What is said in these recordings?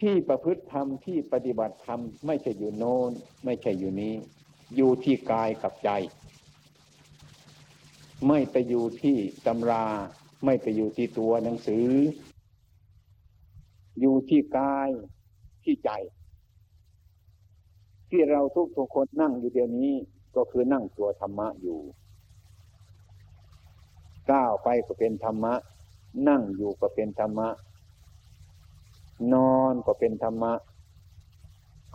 ที่ประพฤติธรรมที่ปฏิบัติธรรมไม่ใช่อยู่โน้น ไม่ใช่อยู่นี้ อยู่ที่กายกับใจ ไม่ไปอยู่ที่ตำรา ไม่ไปอยู่ที่ตัวหนังสือ อยู่ที่กายที่ใจ ที่เราทุกทุกคนนั่งอยู่เดี๋ยวนี้ก็คือนั่งตัวธรรมะอยู่ก้าวไปก็เป็นธรรมะ นั่งอยู่ก็เป็นธรรมะ นอนก็เป็นธรรมะ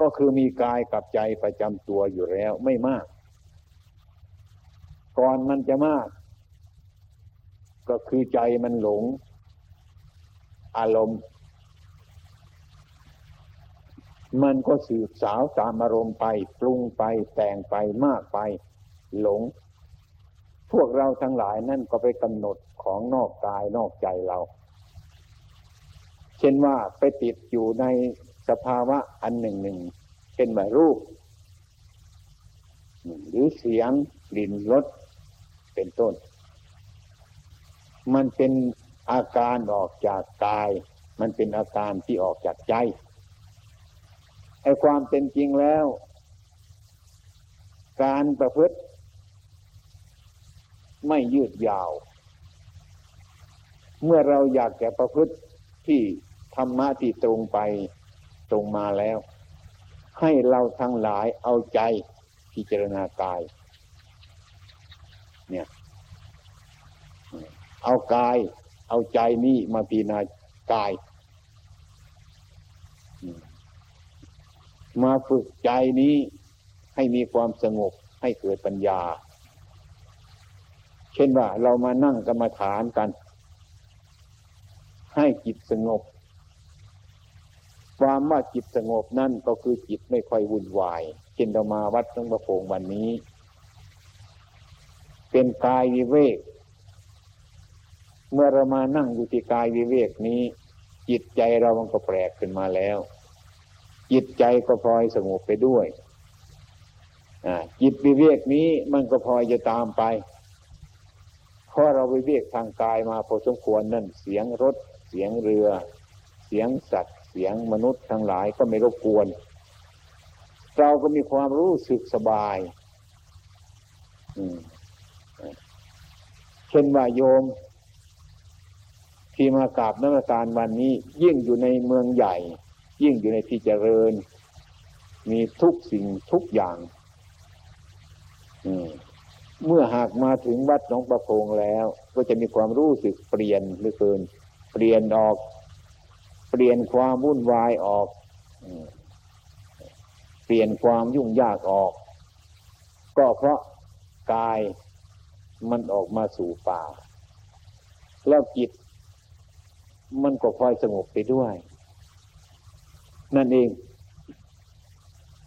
ก็คือมีกายกับใจประจำตัวอยู่แล้วไม่มาก ก่อนมันจะมาก ก็คือใจมันหลง อารมณ์ มันก็สืบสาวตามอารมณ์ไปปรุงไปแต่งไปมากไป หลง พวกเราทั้งหลายนั่นก็ไปกำหนดของนอกกายนอกใจเรา เช่นว่าไปติดอยู่ในสภาวะอันหนึ่งหนึ่งเช่นแบบรูป หรือเสียงกลิ่นรสเป็นต้น มันเป็นอาการออกจากกาย มันเป็นอาการที่ออกจากใจไอ้ความเป็นจริงแล้ว การประพฤติ ไม่ยืดยาว เมื่อเราอยากจะประพฤติที่ ธรรมะที่ตรงไปตรงมาแล้ว ให้เราทั้งหลายเอาใจพิจารณากาย เนี่ย เอากาย เอาใจนี่มาพิจารณากาย มาฝึกใจนี้ให้มีความสงบให้เกิดปัญญา เช่นว่าเรามานั่งกรรมฐานกัน ให้จิตสงบ ความว่าจิตสงบนั่นก็คือจิตไม่ค่อยวุ่นวายเช่นเรามาวัดหลวงประโพงวันนี้ เป็นกายวิเวก เมื่อเรามานั่งอยู่ที่กายวิเวกนี้ จิตใจเรามันก็แปลกขึ้นมาแล้ว จิตใจก็พลอยสงบไปด้วยจิตวิเวกนี้มันก็พลอยจะตามไปเพราะเราไปเรียกทางกายมาพอสมควรนั่นเสียงรถ เสียงเรือ เสียงสัตว์ สียงมนุษย์ทั้งหลายก็ไม่รบกวน เราก็มีความรู้สึกสบายเช่นว่าโยม ที่มากราบนักการวันนี้ ยิ่งอยู่ในเมืองใหญ่ ยิ่งอยู่ในที่เจริญ มีทุกสิ่งทุกอย่างมเมื่อหากมาถึงวัดหนองประพงแล้ว ก็จะมีความรู้สึกเปลี่ยนหรือเกิน เปลี่ยนออก เปลี่ยนความวุ่นวายออก เปลี่ยนความยุ่งยากออก ก็เพราะกายมันออกมาสู่ป่า แล้วจิตมันก็คอยสงบไปด้วย นั่นเอง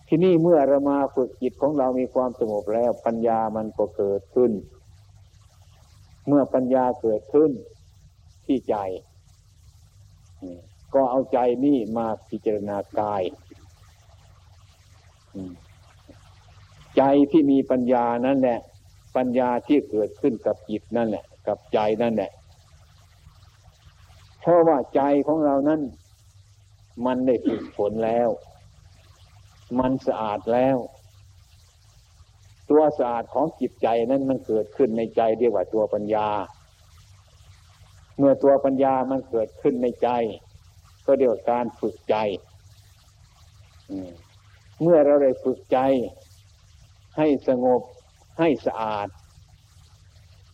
ที่นี่เมื่อเรามาฝึกจิตของเรามีความสงบแล้ว ปัญญามันก็เกิดขึ้น เมื่อปัญญาเกิดขึ้นที่ใจ ก็เอาใจนี่มาพิจารณากาย ใจที่มีปัญญานั่นแหละ ปัญญาที่เกิดขึ้นกับจิตนั่นแหละ กับใจนั่นแหละเพราะว่าใจของเรานั้น มันได้ฝึกฝนแล้ว มันสะอาดแล้ว ตัวสะอาดของจิตใจนั้นมันเกิดขึ้นในใจเรียกว่าตัวปัญญา เมื่อตัวปัญญามันเกิดขึ้นในใจ ก็เรียกวการฝึกใจเมื่อเราได้ฝึกใจ ให้สงบให้สะอาด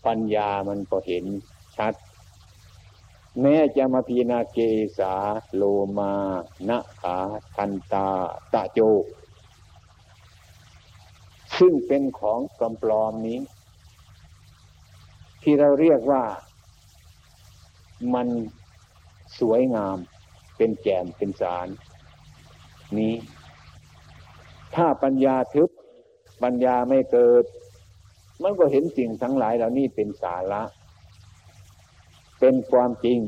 ปัญญามันก็เห็นชัด แม้จะมาพีนาเกสาโลมานะขาทันตาตะโจ ซึ่งเป็นของปลอมนี้ ที่เราเรียกว่ามันสวยงาม เป็นแกมเป็นสาร นี้ ถ้าปัญญาทึบปัญญาไม่เกิด มันก็เห็นสิ่งทั้งหลายเหล่านี้เป็นสาระ เป็นความจริง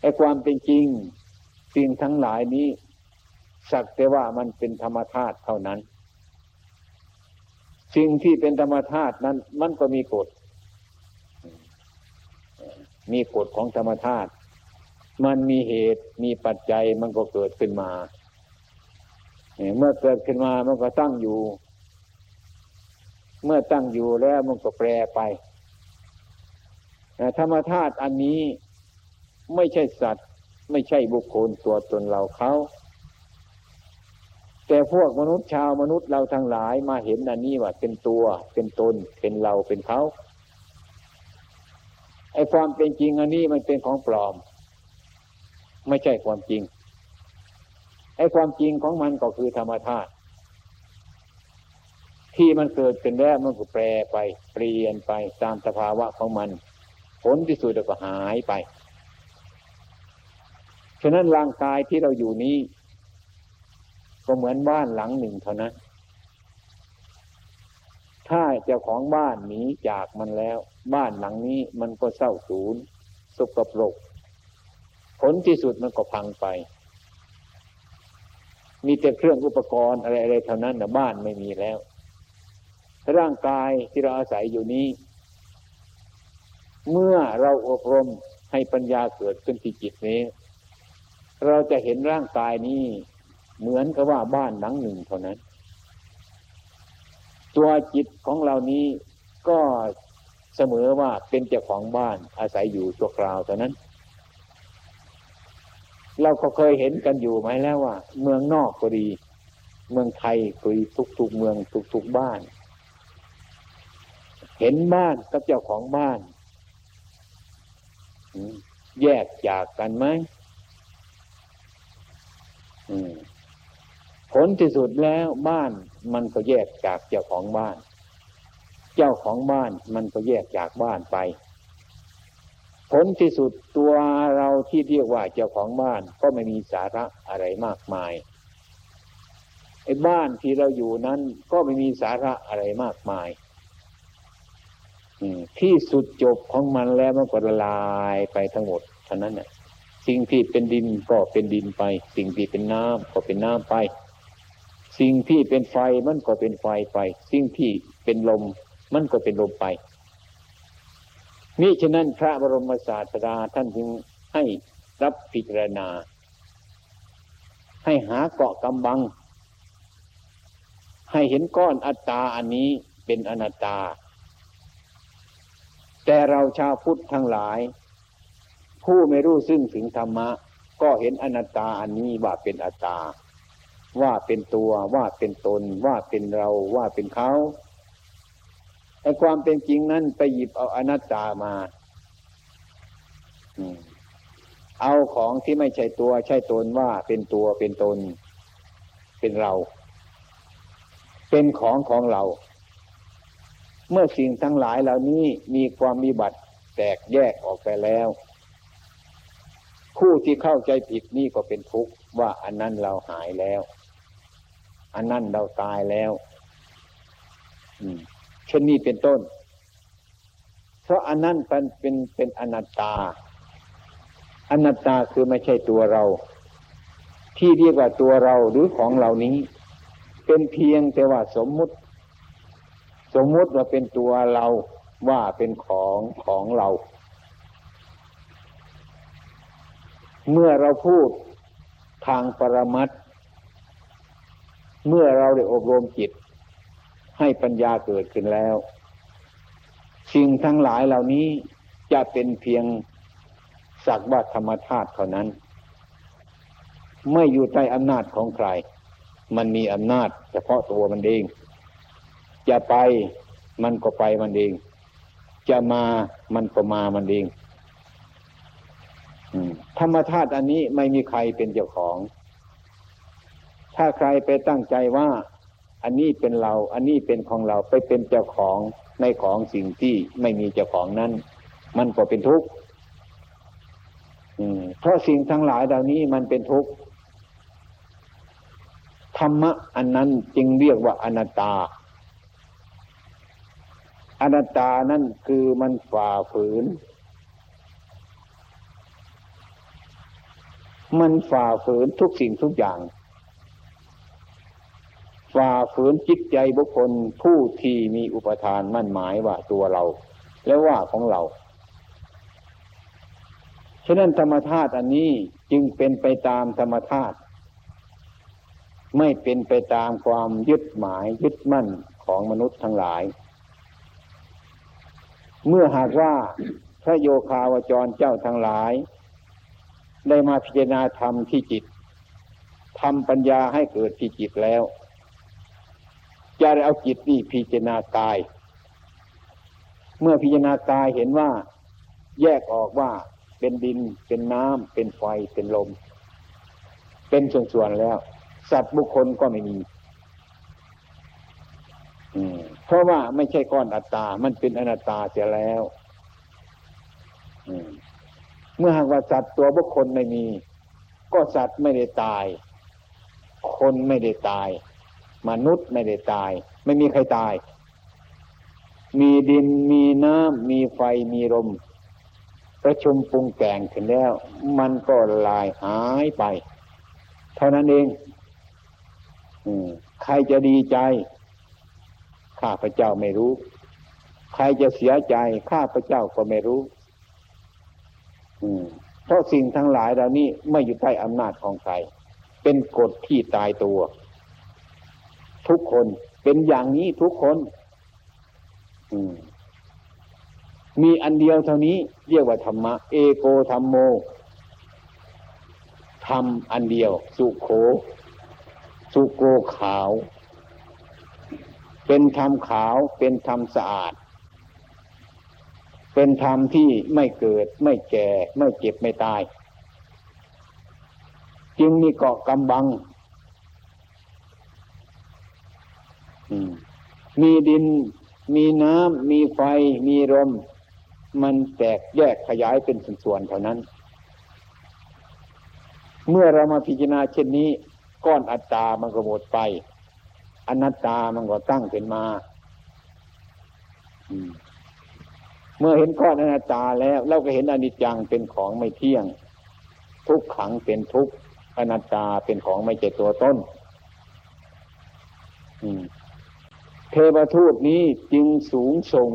ไอ้ความเป็นจริง สิ่งทั้งหลายนี้ สักแต่ว่ามันเป็นธรรมธาตุเท่านั้น สิ่งที่เป็นธรรมธาตุนั้น มันก็มีกฎมีกฎของธรรมธาตุ มันมีเหตุมีปัจจัยมันก็เกิดขึ้นมา เมื่อเกิดขึ้นมามันก็ตั้งอยู่ เมื่อตั้งอยู่แล้วมันก็แปรไปธรรมธาตุอันนี้ไม่ใช่สัตว์ ไม่ใช่บุคคลตัวตนเราเขาแต่พวกมนุษย์ชาวมนุษย์เราทั้งหลายมาเห็นอันนี้ว่าเป็นตัว เป็นตน เป็นเราเป็นเขาไอ้ความเป็นจริงอันนี้มันเป็นของปลอม ไม่ใช่ความจริงไอ้ความจริงของมันก็คือธรรมธาตุที่มันเกิดขึ้นแล้วมันก็แปรไปเปลี่ยนไปตามสภาวะของมัน ผลที่สุดก็หายไป ฉะนั้นร่างกายที่เราอยู่นี้ ก็เหมือนบ้านหลังหนึ่งเท่านั้น ถ้าเจ้าของบ้านหนีจากมันแล้ว บ้านหลังนี้มันก็เศร้าสูญสกปรก ผลที่สุดมันก็พังไป มีแต่เครื่องอุปกรณ์อะไรๆเท่านั้นนะบ้านไม่มีแล้ว ร่างกายที่เราอาศัยอยู่นี้ เมื่อเราอบรมให้ปัญญาเกิดขึ้นที่จิตนี้ เราจะเห็นร่างกายนี้เหมือนกับว่าบ้านหลังหนึ่งเท่านั้น ตัวจิตของเรานี้ก็เสมอว่าเป็นเจ้าของบ้านอาศัยอยู่ตัวคราวเท่านั้น เราก็เคยเห็นกันอยู่ไหมแล้วว่า เมืองนอกก็ดี เมืองไทยก็ดีทุกๆเมืองทุกๆบ้าน เห็นบ้านกับเจ้าของบ้านแยกจากกันไหมผลที่สุดแล้วบ้านมันก็แยกจากเจ้าของบ้าน เจ้าของบ้านมันก็แยกจากบ้านไป ผลที่สุดตัวเราที่เรียกว่าเจ้าของบ้านก็ไม่มีสาระอะไรมากมายไอ้บ้านที่เราอยู่นั้นก็ไม่มีสาระอะไรมากมายที่สุดจบของมันแล้วมันก็ละลายไปทั้งหมดเท่านั้นน่ะ สิ่งที่เป็นดินก็เป็นดินไป สิ่งที่เป็นน้ำก็เป็นน้ำไป สิ่งที่เป็นไฟมันก็เป็นไฟไป สิ่งที่เป็นลมมันก็เป็นลมไป นี่ฉะนั้นพระบรมศาสดาท่านจึงให้รับพิจารณา ให้หาเกาะกำบัง ให้เห็นก้อนอัตตาอันนี้เป็นอนัตตา แต่เราชาวพุทธทั้งหลาย ผู้ไม่รู้ซึ่งถึงธรรมะ ก็เห็นอนัตตาอันนี้ว่าเป็นอัตตา ว่าเป็นตัวว่าเป็นตน ว่าเป็นเราว่าเป็นเขา แต่ความเป็นจริงนั้นไปหยิบเอาอนัตตามาเอาของที่ไม่ใช่ตัวใช่ตนว่าเป็นตัวเป็นตน เป็นเรา เป็นของของเรา เมื่อสิ่งทั้งหลายเหล่านี้มีความมีบัติแตกแยกออกไปแล้ว ผู้ที่เข้าใจผิดนี่ก็เป็นทุกข์ว่าอันนั้นเราหายแล้ว อันนั้นเราตายแล้ว เช่นนี้เป็นต้น เพราะอันนั้นเป็นเป็นเป็นอนัตตา อนัตตาคือไม่ใช่ตัวเรา ที่เรียกว่าตัวเราหรือของเหล่านี้ เป็นเพียงแต่ว่าสมมุติ สมมุติว่าเป็นตัวเราว่าเป็นของของเรา เมื่อเราพูดทางปรมัตเมื่อเราได้อบรมจิต ให้ปัญญาเกิดขึ้นแล้ว สิ่งทั้งหลายเหล่านี้จะเป็นเพียงสักว่าธรรมธาตุเท่านั้น ไม่อยู่ใต้อำนาจของใคร มันมีอำนาจ เฉพาะตัวมันเองจะไปมันก็ไปมันเอง จะมามันก็มามันเองธรรมธาตุอันนี้ไม่มีใครเป็นเจ้าของ ถ้าใครไปตั้งใจว่า อันนี้เป็นเรา อันนี้เป็นของเราไปเป็นเจ้าของในของสิ่งที่ไม่มีเจ้าของนั้น มันก็เป็นทุกข์เพราะสิ่งทั้งหลายเหล่านี้มันเป็นทุกข์ธรรมะอันนั้นจึงเรียกว่าอนัตตา อนัตตานั่นคือมันฝ่าฝืน มันฝ่าฝืนทุกสิ่งทุกอย่าง ฝ่าฝืนจิตใจบุคคลผู้ที่มีอุปทานมั่นหมายว่าตัวเรา และว่าของเราฉฉะนั้นธรรมธาตุอันนี้จึงเป็นไปตามธรรมธาตุไม่เป็นไปตามความยึดหมายยึดมั่นของมนุษย์ทั้งหลาย เมื่อหากว่าพระโยคาวจรเจ้าทั้งหลาย ได้มาพิจารณาธรรมที่จิตทำปัญญาให้เกิดที่จิตแล้ว จะได้เอาจิตนี่พิจารณากาย เมื่อพิจารณากายเห็นว่า แยกออกว่าเป็นดินเป็นน้ำเป็นไฟเป็นลม เป็นส่วนๆแล้ว สัตว์บุคคลก็ไม่มีเพราะว่าไม่ใช่ก้อนอัตตา มันเป็นอนัตตาเสียแล้วเมื่อหากว่าสัตว์ตัวบุคคลไม่มี ก็สัตว์ไม่ได้ตาย คนไม่ได้ตาย มนุษย์ไม่ได้ตาย ไม่มีใครตาย มีดินมีน้ำมีไฟมีลมประชุมปรุงแต่งขึ้นแล้ว มันก็ลายหายไป เท่านั้นเองใครจะดีใจ ข้าพเจ้าไม่รู้ ใครจะเสียใจ ข้าพเจ้าก็ไม่รู้เพราะสิ่งทั้งหลายเหล่านี้ไม่อยู่ใต้อำนาจของใคร เป็นกฎที่ตายตัว ทุกคนเป็นอย่างนี้ทุกคนมมีอันเดียวเท่านี้ เรียกว่าธรรมะ เอโกธรรมโมธรรมอันเดียว สุโข สุโกขาว เป็นธรรมขาว เป็นธรรมสะอาด เป็นธรรมที่ไม่เกิด ไม่แก่ ไม่เจ็บไม่ตาย จึงมีเกาะกำบัง มีดิน มีน้ำมีไฟ มีลมมันแตกแยกขยายเป็นส่วนๆเท่านั้น เมื่อเรามาพิจารณาเช่นนี้ ก้อนอัตตามันก็หมดไป อนัตตามันก็ตั้งขึ้นมาเมื่อเห็นก้อนอนัตตาแล้ว เราก็เห็นอนิจจังเป็นของไม่เที่ยง ทุกขังเป็นทุกอนัตตาเป็นของไม่เจตัวต้นเทวทูตนี้จึงสูงส่ง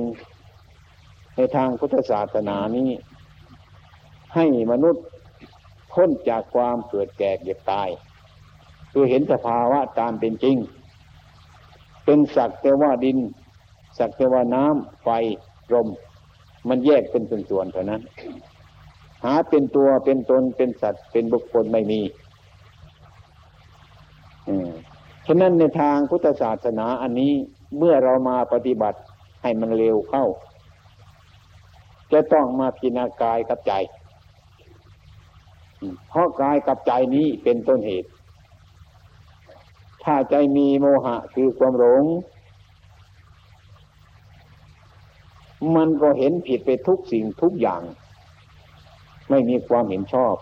ในทางพุทธศาสนานี้ ให้มนุษย์พ้นจากความเกิดแก่เก็บตาย คือเห็นสภาวะตามเป็นจริง เป็นสักแต่ว่าดิน สักแต่ว่าน้ำไฟลมมันแยกเป็นส่วนๆเท่านั้น หาเป็นตัวเป็นตนเป็นสัตว์เป็นบุคคลไม่มีฉะนั้นในทางพุทธศาสนาอันนี้ เมื่อเรามาปฏิบัติให้มันเร็วเข้า จะต้องมาพิจารณากายกับใจเพราะกายกับใจนี้เป็นต้นเหตุ ถ้าใจมีโมหะคือความหลง มันก็เห็นผิดไปทุกสิ่งทุกอย่าง ไม่มีความเห็นชอบ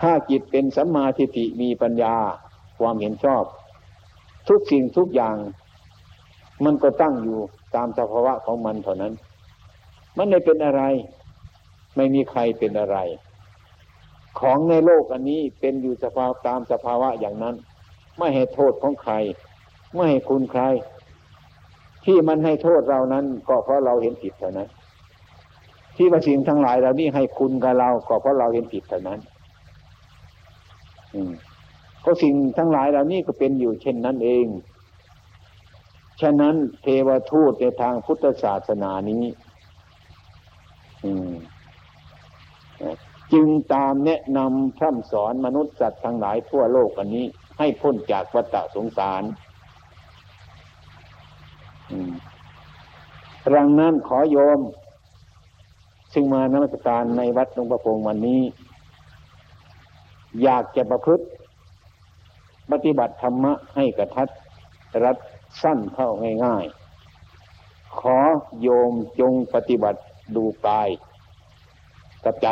ถ้าจิตเป็นสัมมาทิฏฐิมีปัญญาความเห็นชอบ ทุกสิ่งทุกอย่าง มันก็ตั้งอยู่ตามสภาวะของมันเท่านั้น มันไม่เป็นอะไร ไม่มีใครเป็นอะไร ของในโลกอันนี้เป็นอยู่สภาพตามสภาวะอย่างนั้น ไม่ให้โทษของใคร ไม่ให้คุณใคร ที่มันให้โทษเรานั้น ก็เพราะเราเห็นผิดเท่านั้น ที่ว่าสิ่งทั้งหลายเรานี่ให้คุณกับเรา ก็เพราะเราเห็นผิดเท่านั้น อืม ก็สิ่งทั้งหลายเหล่านี้ก็เป็นอยู่เช่นนั้นเอง ฉะนั้นเทวทูตในทางพุทธศาสนานี้จึงตามแนะนำพร่ำสอนมนุษย์สัตว์ทั้งหลายทั่วโลกอันนี้ ให้พ้นจากวัฏสงสารรังนั้นขอโยม ซึ่งมานมัสการในวัดหลวงประพงวันนี้ อยากจะประพฤติ ปฏิบัติธรรมะให้กระทัดรัดสั้นเข้าง่ายๆ ขอโยมจงปฏิบัติดูกายกับใจ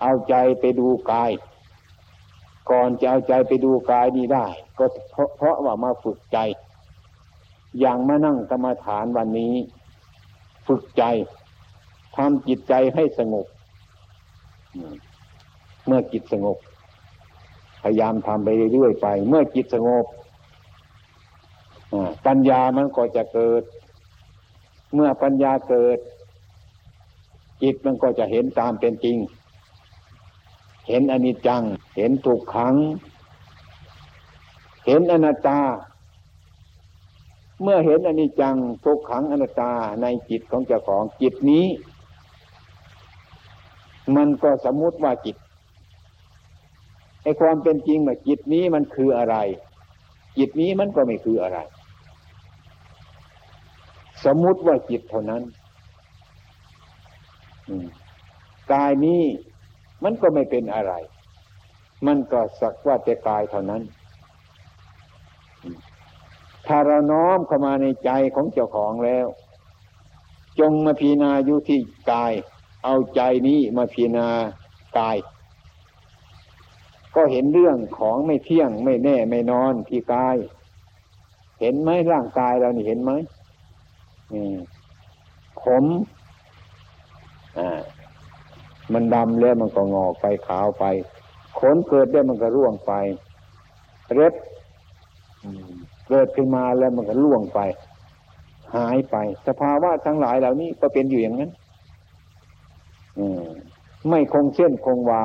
เอาใจไปดูกาย ก่อนจะเอาใจไปดูกายนี้ได้ ก็เพราะเพราะว่ามาฝึกใจ อย่างมานั่งกรรมฐานวันนี้ ฝึกใจทำจิตใจให้สงบ เมื่อจิตสงบ พยายามทำไปเรื่อยๆไป เมื่อจิตสงบปัญญามันก็จะเกิด เมื่อปัญญาเกิด จิตมันก็จะเห็นตามเป็นจริง เห็นอนิจจัง เห็นทุกขัง เห็นอนัตตา เมื่อเห็นอนิจจังทุกขังอนัตตาในจิตของเจ้าของจิตนี้ มันก็สมมุติว่าจิต ไอ้ความเป็นจริงว่าจิตนี้มันคืออะไร จิตนี้มันก็ไม่คืออะไร สมมุติว่าจิตเท่านั้นกายนี้มันก็ไม่เป็นอะไร มันก็สักว่าแต่กายเท่านั้น ถ้าเราน้อมเข้ามาในใจของเจ้าของแล้ว จงมาพิจาอยู่ที่กาย เอาใจนี้มาพิจารณากาย ก็เห็นเรื่องของไม่เที่ยงไม่แน่ไม่นอนที่กาย เห็นไหมร่างกายเรานี่เห็นไหมขมอ่ามันดำแล้วมันก็งอกไปขาวไป ขนเกิดได้มันก็ร่วงไป เร็บเกิดขึ้นมาแล้วมันก็ร่วงไป หายไป สภาวะทั้งหลายเหล่านี้ก็เป็นอยู่อย่างนั้นไม่คงเส้นคงวา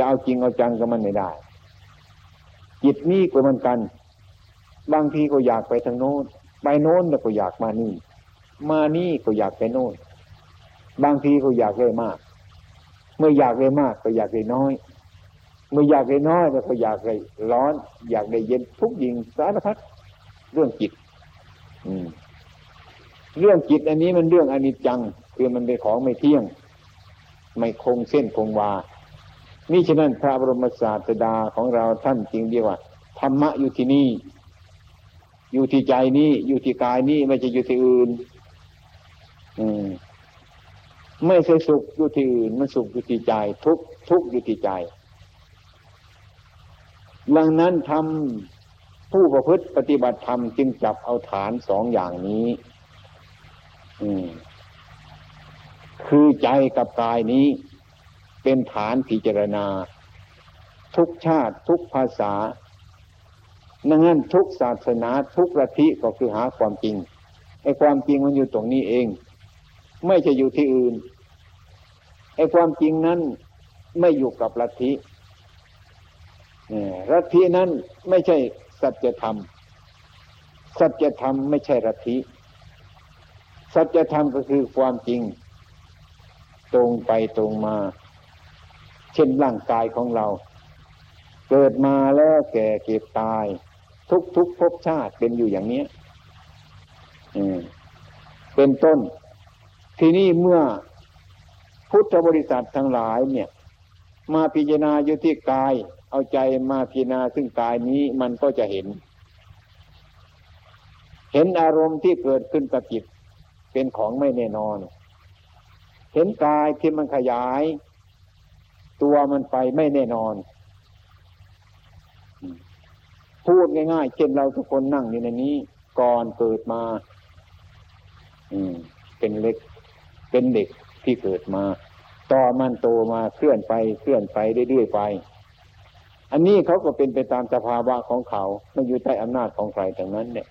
จะเอาจริงเอาจังกับมันไม่ได้ จิตนี้ก็เหมือนกัน บางทีก็อยากไปทางโน้น ไปโน้นแล้วก็อยากมานี่ มานี่ก็อยากไปโน้น บางทีก็อยากได้มาก เมื่ออยากได้มากก็อยากได้น้อย เมื่ออยากได้น้อยแล้วก็อยากได้ร้อน อยากได้เย็นทุกยิงสารพัดเรื่องจิต อืมเรื่องจิตอันนี้มันเรื่องอนิจจัง คือมันเป็นของไม่เที่ยง ไม่คงเส้นคงวา นี่ฉะนั้นพระบรมศาสดาของเราท่านจริงเรียกว่าธรรมะอยู่ที่นี่ อยู่ที่ใจนี้อยู่ที่กายนี้ไม่ใช่อยู่ที่อื่น อืมไม่ใช่สุขอยู่ที่อื่น มันสุขอยู่ที่ใจ ทุกทุกอยู่ที่ใจดังนั้นทำผู้ประพฤติปฏิบัติธรรมจึงจับเอาฐานสองอย่างนี้ อืมคือใจกับกายนี้ เป็นฐานพิจารณา ทุกชาติทุกภาษาดังนั้นทุกศาสนาทุกระทิก็คือหาความจริงไอ้ความจริงมันอยู่ตรงนี้เอง ไม่ใช่อยู่ที่อื่นไอ้ความจริงนั้นไม่อยู่กับลัทธิลัทธินั้นไม่ใช่สัจธรรม สัจธรรมไม่ใช่ลัทธิสัจธรรมก็คือความจริง ตรงไปตรงมา เช่นร่างกายของเรา เกิดมาแล้วแก่เก็บตาย ทุกทุกภพชาติเป็นอยู่อย่างนี้เป็นต้น ทีนี้เมื่อพุทธบริษัททั้งหลายเนี่ย มาพิจารณาอยู่ที่กาย เอาใจมาพิจารณาซึ่งกายนี้มันก็จะเห็น เห็นอารมณ์ที่เกิดขึ้นกับจิตเป็นของไม่แน่นอน เห็นกายที่มันขยาย ตัวมันไปไม่แน่นอน พูดง่ายๆเช่นเราทุกคนนั่งอยู่ในนี้ ก่อนเกิดมาอืมเป็นเล็ก เป็นเด็กที่เกิดมาต่อมันโตมาเคลื่อนไปเคลื่อนไปเรื่อยๆไป อันนี้เขาก็เป็นไปตามสภาวะของเขาไม่อยู่ใต้อำนาจของใครทั้งนั้น เนี่ย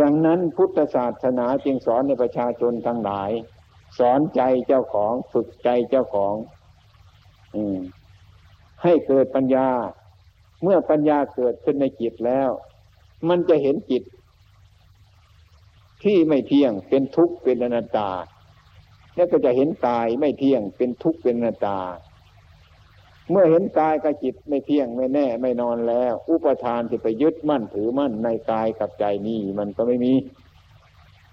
ดังนั้นพุทธศาสนาจึงสอนในประชาชนทั้งหลาย สอนใจเจ้าของฝึกใจเจ้าของ อืม ให้เกิดปัญญา เมื่อปัญญาเกิดขึ้นในจิตแล้ว มันจะเห็นจิต ที่ไม่เที่ยงเป็นทุกข์เป็นอนัตตา แล้วก็จะเห็นกายไม่เที่ยงเป็นทุกข์เป็นอนัตตา เมื่อเห็นกายกับจิตไม่เที่ยงไม่แน่ ไม่นอนแล้ว อุปทานที่ไปยึดมั่นถือมั่นในกายกับใจนี้มันก็ไม่มี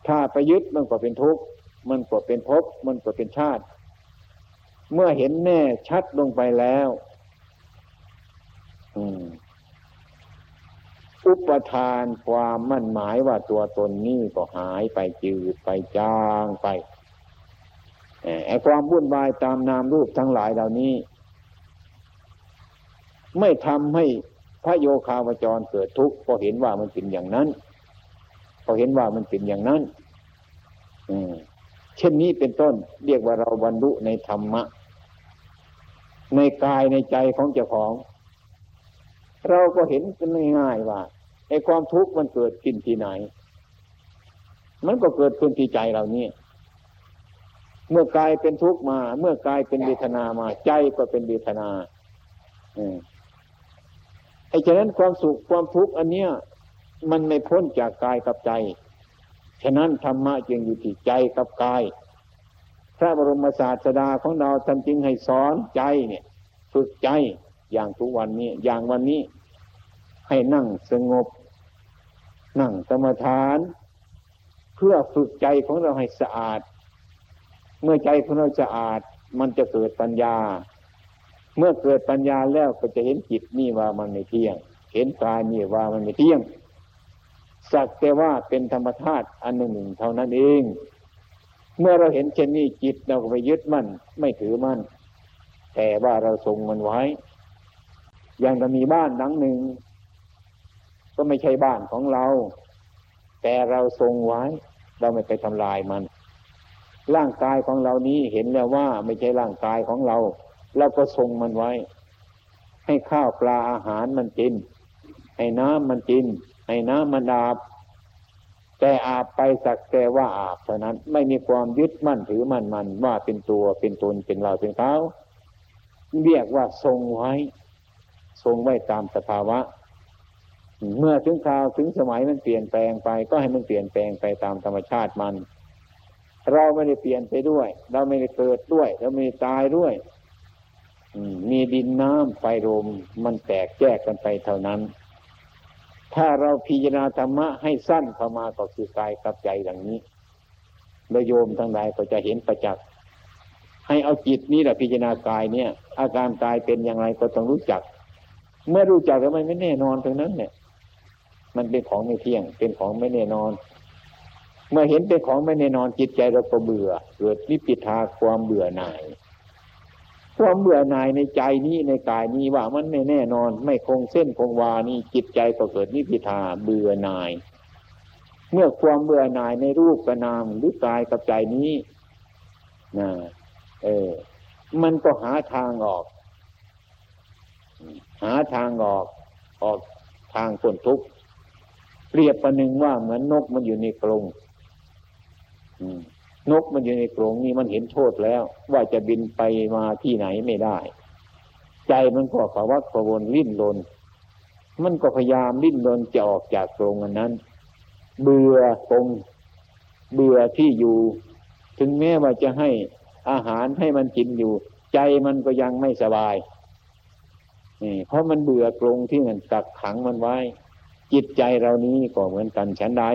ถ้าไปยึดมันก็เป็นทุกข์ มันก็เป็นภพมันก็เป็นชาติ เมื่อเห็นแน่ชัดลงไปแล้วอุปทานความมั่นหมายว่าตัวตนนี้ก็หายไปจืดไปจางไปไอ้ความวุ่นวายตามนามรูปทั้งหลายเหล่านี้ ไม่ทำให้พระโยคาวจรเกิดทุกข์เพราะเห็นว่ามันเป็นอย่างนั้นพอเห็นว่ามันเป็นอย่างนั้น อืม เช่นนี้เป็นต้น เรียกว่าเราบรรลุในธรรมะ ในกายในใจของเจ้าของ เราก็เห็นกันง่ายๆว่าไอ้ความทุกข์มันเกิดขึ้นที่ไหน มันก็เกิดขึ้นที่ใจเราเนี่ยเมื่อกายเป็นทุกข์มา เมื่อกายเป็นเวทนามา ใจก็เป็นเวทนาไอ้ฉะนั้นความสุขความทุกข์อันเนี้ย มันไม่พ้นจากกายกับใจ ฉะนั้นธรรมะจึงอยู่ที่ใจกับกาย พระบรมศาสดาของเราท่านจึงให้สอนใจเนี่ยฝึกใจอย่างทุกวันนี้อย่างวันนี้ให้นั่งสงบ นั่งสมาทาน เพื่อฝึกใจของเราให้สะอาด เมื่อใจของเราสะอาดมันจะเกิดปัญญา เมื่อเกิดปัญญาแล้วก็จะเห็นจิตนี่ว่ามันไม่เที่ยง เห็นกายนี่ว่ามันไม่เที่ยง สักแต่ว่าเป็นธรรมธาตุอันหนึ่งเท่านั้นเอง เมื่อเราเห็นเช่นนี้จิตเราก็ไปยึดมั่น ไม่ถือมั่น แต่ว่าเราทรงมันไว้ อย่างเรามีบ้านหลังหนึ่ง ก็ไม่ใช่บ้านของเรา แต่เราทรงไว้ เราไม่ไปทำลายมัน ร่างกายของเรานี้เห็นแล้วว่าไม่ใช่ร่างกายของเรา เราก็ทรงมันไว้ ให้ข้าวปลาอาหารมันกิน ให้น้ำมันกิน ให้น้ำมันอาบ แต่อาบไปสักแต่ว่าอาบเท่านั้นไม่มีความยึดมั่นถือมั่นมันว่าเป็นตัวเป็นตนเป็นเราเป็นเขาเรียกว่าทรงไว้ ทรงไว้ตามสภาวะ เมื่อถึงคราวถึงสมัยมันเปลี่ยนแปลงไป ก็ให้มันเปลี่ยนแปลงไปตามธรรมชาติมัน เราไม่ได้เปลี่ยนไปด้วย เราไม่ได้เกิดด้วย เราไม่ได้ตายด้วยมีดินน้ำไฟลมมันแตกแยกกันไปเท่านั้น ถ้าเราพิจารณาธรรมะให้สั้นเข้ามาก็คือกายกับใจอย่างนี้โยมทั้งหลายก็จะเห็นประจักษ์ให้เอาจิตนี้แหละพิจารณากายเนี่ย อาการกายเป็นอย่างไรก็ต้องรู้จัก เมื่อรู้จักแล้วมันไม่แน่นอนตรงนั้นเนี่ย มันเป็นของไม่เที่ยง เป็นของไม่แน่นอน เมื่อเห็นเป็นของไม่แน่นอนจิตใจเราก็เบื่อ เกิดวิปิทาความเบื่อหน่าย ความเบื่อหน่ายในใจนี้ในกายนี้ว่ามันไม่แน่นอน ไม่คงเส้นคงวานี่จิตใจก็เกิดนิพิทาเบื่อหน่าย เมื่อความเบื่อหน่ายในรูปกระนามหรือกายกับใจนี้นะเออ มันก็หาทางออก หาทางออกออกทางพ้นทุกข์เปรียบประหนึ่งว่าเหมือนนกมันอยู่ในกรง นกมันอยู่ในกรงนี่มันเห็นโทษแล้ว ว่าจะบินไปมาที่ไหนไม่ได้ ใจมันก็ภาวะประวนลิ้นลนมันก็พยายามลิ้นลนจะออกจากกรงอันนั้น เบื่อกรงเบื่อที่อยู่ ถึงแม้ว่าจะให้อาหารให้มันกินอยู่ ใจมันก็ยังไม่สบายนี่เพราะมันเบื่อกรงที่มันกักขังมันไว้ จิตใจเรานี้ก็เหมือนกันฉันใด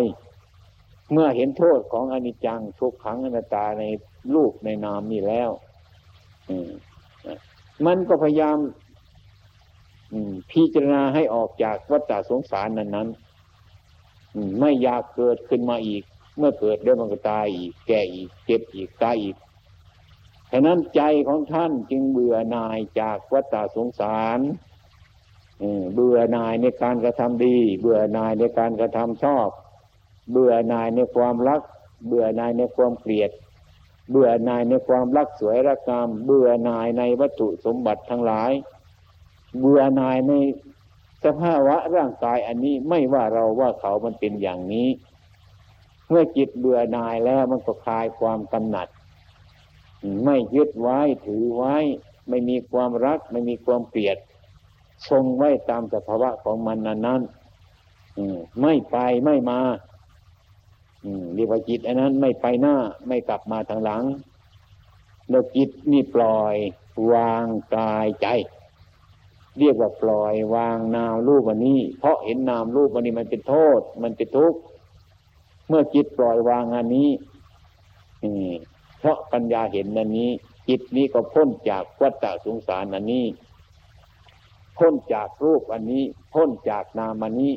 เมื่อเห็นโทษของอนิจจังทุกขังอนัตตาในรูปในนามนี่แล้วมันก็พยายามพิจารณาให้ออกจากวัฏสงสารนั้นนั้นไม่อยากเกิดขึ้นมาอีก เมื่อเกิดแล้วมันก็ตายอีก แก่อีก เจ็บอีกตายอีกฉะนั้นใจของท่านจึงเบื่อหน่ายจากวัฏสงสารเบื่อหน่ายในการกระทำดี เบื่อหน่ายในการกระทำชอบ เบื่อหน่ายในความรัก เบื่อหน่ายในความเกลียด เบื่อหน่ายในความรักสวยรักงาม เบื่อหน่ายในวัตถุสมบัติทั้งหลาย เบื่อหน่ายในสภาวะร่างกายอันนี้ไม่ว่าเราว่าเขามันเป็นอย่างนี้ เมื่อจิตเบื่อหน่ายแล้วมันก็คลายความกำหนัด ไม่ยึดไว้ถือไว้ ไม่มีความรัก ไม่มีความเกลียดทรงไว้ตามสภาวะของมันนั้นนั้นไม่ไปไม่มา เรียกว่าจิตอันนั้นไม่ไปหน้าไม่กลับมาทางหลัง แล้วจิตนี่ปล่อยวางกายใจ เรียกว่าปล่อยวางนามรูปวันนี้ เพราะเห็นนามรูปวันนี้มันเป็นโทษ มันเป็นทุกข์เมื่อจิตปล่อยวางอันนี้เพราะปัญญาเห็นนันนี้ จิตนี้ก็พ้นจากวัฏสงสารอันนี้ พ้นจากรูปอันนี้ พ้นจากนามอันนี้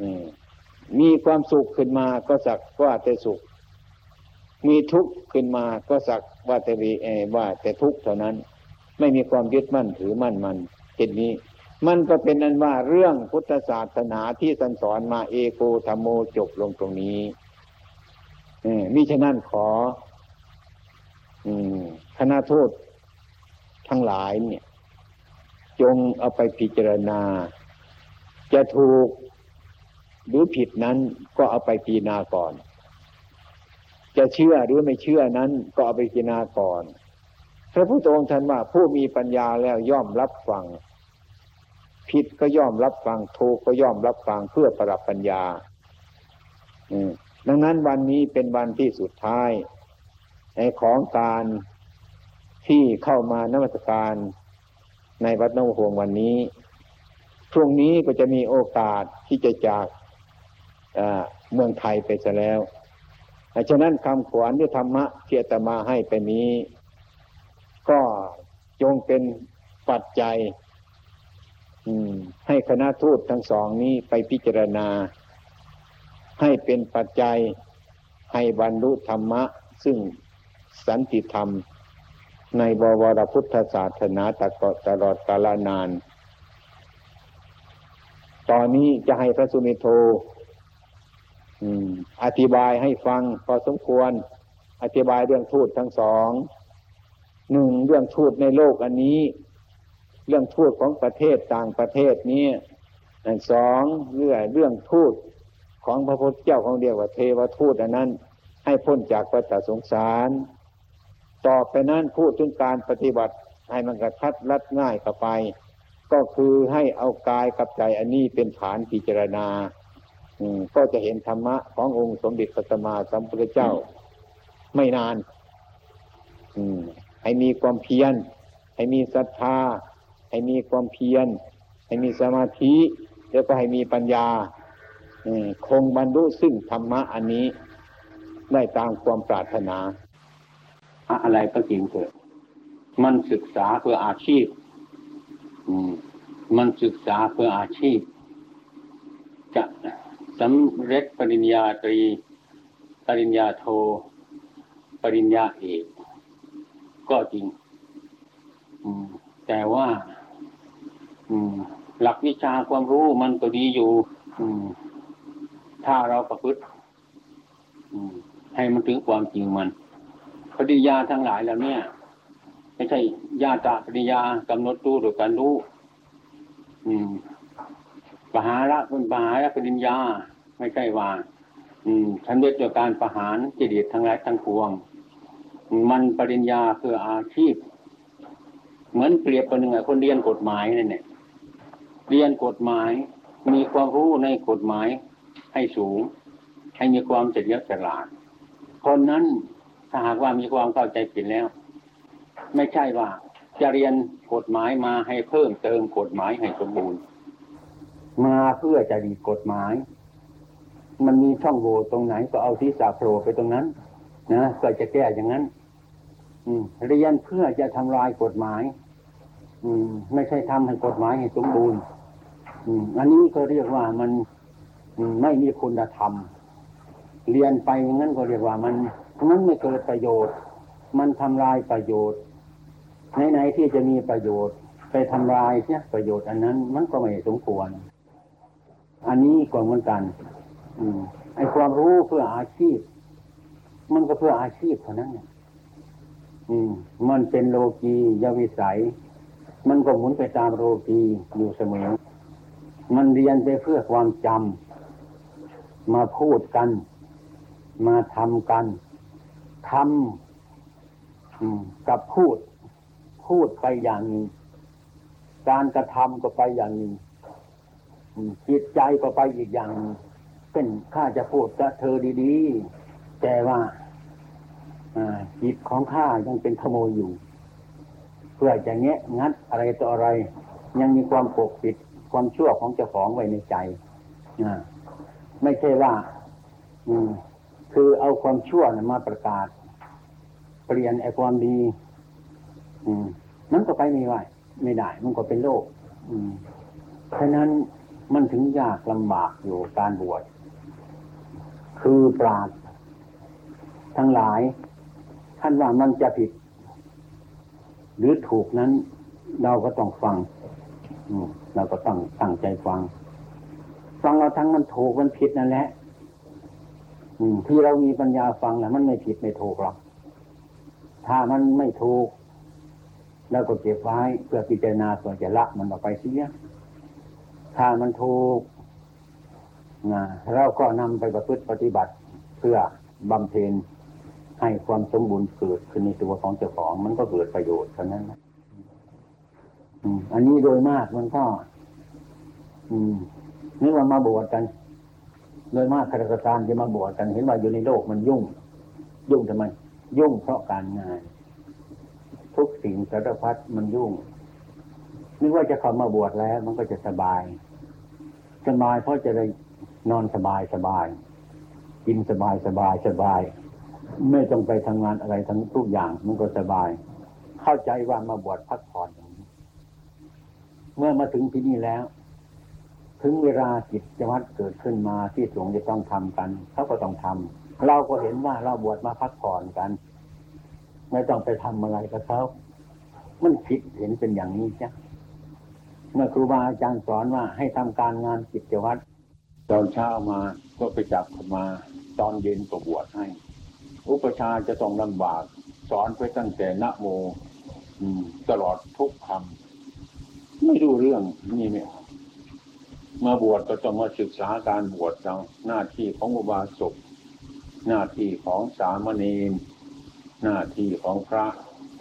มี มีความสุขขึ้นมาก็สักว่าแต่สุข มีทุกข์ขึ้นมาก็สักว่าแต่วีเอว่าแต่ทุกข์เท่านั้น ไม่มีความยึดมั่นถือมั่นมันเช่นนี้ มันก็เป็นนั้นว่าเรื่องพุทธศาสนาที่สันสอนมาเอโกธรรมโมจบลงตรงนี้มิฉะนั้นขอคณะโทษทั้งหลายเนี่ย จงเอาไปพิจารณา จะถูก หรือผิดนั้นก็เอาไปพิจารณาก่อน จะเชื่อหรือไม่เชื่อนั้นก็เอาไปพิจารณาก่อนพระพุทธองค์ท่านว่าผู้มีปัญญาแล้วย่อมรับฟัง ผิดก็ย่อมรับฟังถูกก็ย่อมรับฟังเพื่อประดับปัญญาดังนั้นวันนี้เป็นวันที่สุดท้าย ในของการที่เข้ามานมัสการในวัดนวหวงวันนี้ ช่วงนี้ก็จะมีโอกาสที่จะจาก เมืองไทยไปซะแล้วฉะนั้นคำขวัญที่ธรรมะเทียตมาให้ไปนี้ ก็จงเป็นปัจจัยให้คณะทูตทั้งสองนี้ไปพิจารณา ให้เป็นปัจจัยให้บรรลุธรรมะ ซึ่งสันติธรรม ในบวรพุทธศาสนาตกตลอดกาลนาน ตอนนี้จะให้พระสุนิโธ อธิบายให้ฟังพอสมควร อธิบายเรื่องทูตทั้งสองหนึ่งเรื่องทูตในโลกอันนี้ เรื่องทูตของประเทศต่างประเทศนี้สองเรื่องเรื่องทูตของพระพุทธเจ้าของเดียวว่าเทวทูตอันนั้น ให้พ้นจากปัจสงสาร ต่อไปนั้นพูดถึงการปฏิบัติให้มันกระทัดรัดง่ายเข้าไป ก็คือให้เอากายกับใจอันนี้เป็นฐานพิจารณา ก็จะเห็นธรรมะขององค์สมเด็จพระสัมมาสัมพุทธเจ้า ไม่นาน อืม ให้มีความเพียร ให้มีศรัทธา ให้มีความเพียร ให้มีสมาธิ แล้วก็ให้มีปัญญาคงบรรลุซึ่งธรรมะอันนี้ได้ตามความปรารถนา อะไรก็จริงเถิดมันศึกษาเพื่ออาชีพ อืม มันศึกษาเพื่ออาชีพจะ สำเร็จปริญญาตรี ปริญญาโท ปริญญาเอก ก็จริงแต่ว่าหลักวิชาความรู้มันก็ดีอยู่ถ้าเราประพฤติให้มันถึงความจริงมันปริญญาทั้งหลายแล้วเนี่ย ไม่ใช่ญาตาปริญญากำหนดรู้โดยการรู้ ปหาระเป็นปหาระปริญญา ไม่ใช่ว่า อืมฉันเรียกจากการประหารจิตทั้งหลายทั้งปวง มันปริญญาคืออาชีพ เหมือนเปรียบคนหนึ่งคนเรียนกฎหมายนั่นเนี่ยเรียนกฎหมาย มีความรู้ในกฎหมายให้สูง ให้มีความเฉลียวฉลาด คนนั้นถ้าหากว่ามีความเข้าใจผิดแล้ว ไม่ใช่ว่าจะเรียนกฎหมายมาให้เพิ่มเติมกฎหมายให้สมบูรณ์ มาเพื่อจะดีกฎหมาย มันมีช่องโหว่ตรงไหนก็เอาที่สาโผล่ไปตรงนั้นนะก็จะแก้อย่างนั้น อืมเรียนเพื่อจะทำลายกฎหมาย อืม ไม่ใช่ทำให้กฎหมายให้สมบูรณ์ อืม อันนี้ก็เรียกว่ามันไม่มีคุณธรรม เรียนไปอย่างนั้นก็เรียกว่ามันมันไม่เกิดประโยชน์ มันทำลายประโยชน์ไหนๆที่จะมีประโยชน์ ไปทำลายเนี่ยประโยชน์อันนั้น มันก็ไม่สมควร อันนี้ก็เหมือนกัน อืมไอความรู้เพื่ออาชีพ มันก็เพื่ออาชีพเท่านั้นเนี่ยอืมมันเป็นโลกียวิสัย มันก็หมุนไปตามโลกีอยู่เสมอ มันเรียนไปเพื่อความจำมาพูดกัน มาทำกันทำกับพูด พูดไปอย่างนึ่งการกระทำก็ไปอย่างนึ่ง จิตใจก็ไปอีกอย่าง เป็นข้าจะพูดกับเธอดีๆ แต่ว่าจิตของข้ายังเป็นขโมยอยู่ เพื่อจะแงะงัดอะไรต่ออะไร ยังมีความปกปิดความชั่วของเจ้าของไว้ในใจไม่ใช่ว่าคือเอาความชั่วมาประกาศ เปลี่ยนไอ้ความดีอืมมันก็ไปไม่ไหวไม่ได้ มันก็เป็นโลกฉะนั้น มันถึงยากลำบากอยู่การบวชคือปราดทั้งหลาย ท่านว่ามันจะผิด หรือถูกนั้น เราก็ต้องฟังเราก็ต้องตั้งใจฟัง ฟังเราทั้งมันถูกมันผิดนั่นแหละที่เรามีปัญญาฟังแหละมันไม่ผิดไม่ถูกหรอกถ้ามันไม่ถูก แล้วก็เก็บไว้เพื่อพิจารณาส่วนจะละมันออกไปเสีย ถ้ามันถูกนะเราก็นำไปประพฤติปฏิบัติเพื่อบำเพ็ญให้ความสมบูรณ์เกิดขึ้นในตัวของเจ้าของมันก็เกิดประโยชน์เท่านั้นนะอันนี้โดยมากมันก็ อืมนี่ว่ามาบวชกัน โดยมากข้าราชการจะมาบวชกันเห็นว่าอยู่ในโลกมันยุ่ง ยุ่งทำไม ยุ่งเพราะการงาน ทุกสิ่งสารพัดมันยุ่งนึกว่าจะเข้ามาบวชแล้ว มันก็จะสบาย สบายเพราะจะได้นอนสบายสบาย กินสบายสบายสบาย ไม่ต้องไปทำงานอะไรทั้งทุกอย่างมันก็สบาย เข้าใจว่ามาบวชพักผ่อนอย่างนี้เมื่อมาถึงที่นี่แล้ว ถึงเวลากิจวัตรเกิดขึ้นมาที่สงฆ์จะต้องทำกันเขาก็ต้องทำเราก็เห็นว่าเราบวชมาพักผ่อนกัน ไม่ต้องไปทำอะไรกับเขามันผิดเห็นเป็นอย่างนี้จ้ะ เมื่อครูบาอาจารย์สอนว่าให้ทำการงานกิจวัตรตอนเช้ามาก็ไปจับมา ตอนเย็นก็บวชให้ อุปชาจะต้องลำบาก สอนไปตั้งแต่นะโมตลอดทุกคำไม่รู้เรื่องนี่เนี่ยมาบวชก็ต้องมาศึกษาการบวชเราหน้าที่ของอุบาสกหน้าที่ของสามเณรหน้าที่ของพระ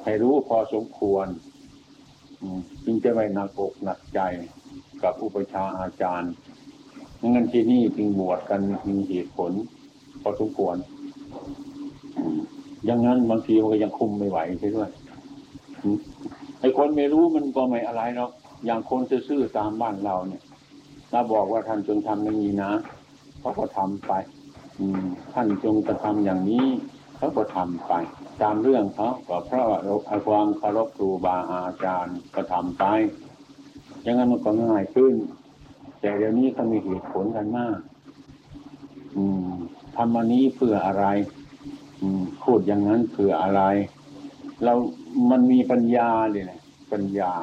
ให้รู้พอสมควร จึงจะไม่หนักอกหนักใจกับอุปชาอาจารย์งั้นที่นี่จึงบวชกันมีเหตุผลพอสมควรอย่างนั้นบางทีมันก็ยังคุมไม่ไหวใช่ด้วยไอ้คนไม่รู้มันก็ไม่อะไรเนาะอย่างคนซื่อตามบ้านเราเนี่ยถ้าบอกว่าท่านจงทำอย่างนี้นะเขาก็ทำไป อืมท่านจงกระทำอย่างนี้เขาก็ทำไป ตามเรื่องเขาก็เพราะว่าเราความเคารพครูบาอาจารย์ก็ทำไปอย่างนั้นมันก็ง่ายขึ้น แต่เดี๋ยวนี้เขามีเหตุผลกันมาก อืมทำอันนี้เพื่ออะไร อืมพูดอย่างนั้นเพื่ออะไร เรามันมีปัญญาเลยนะปัญญา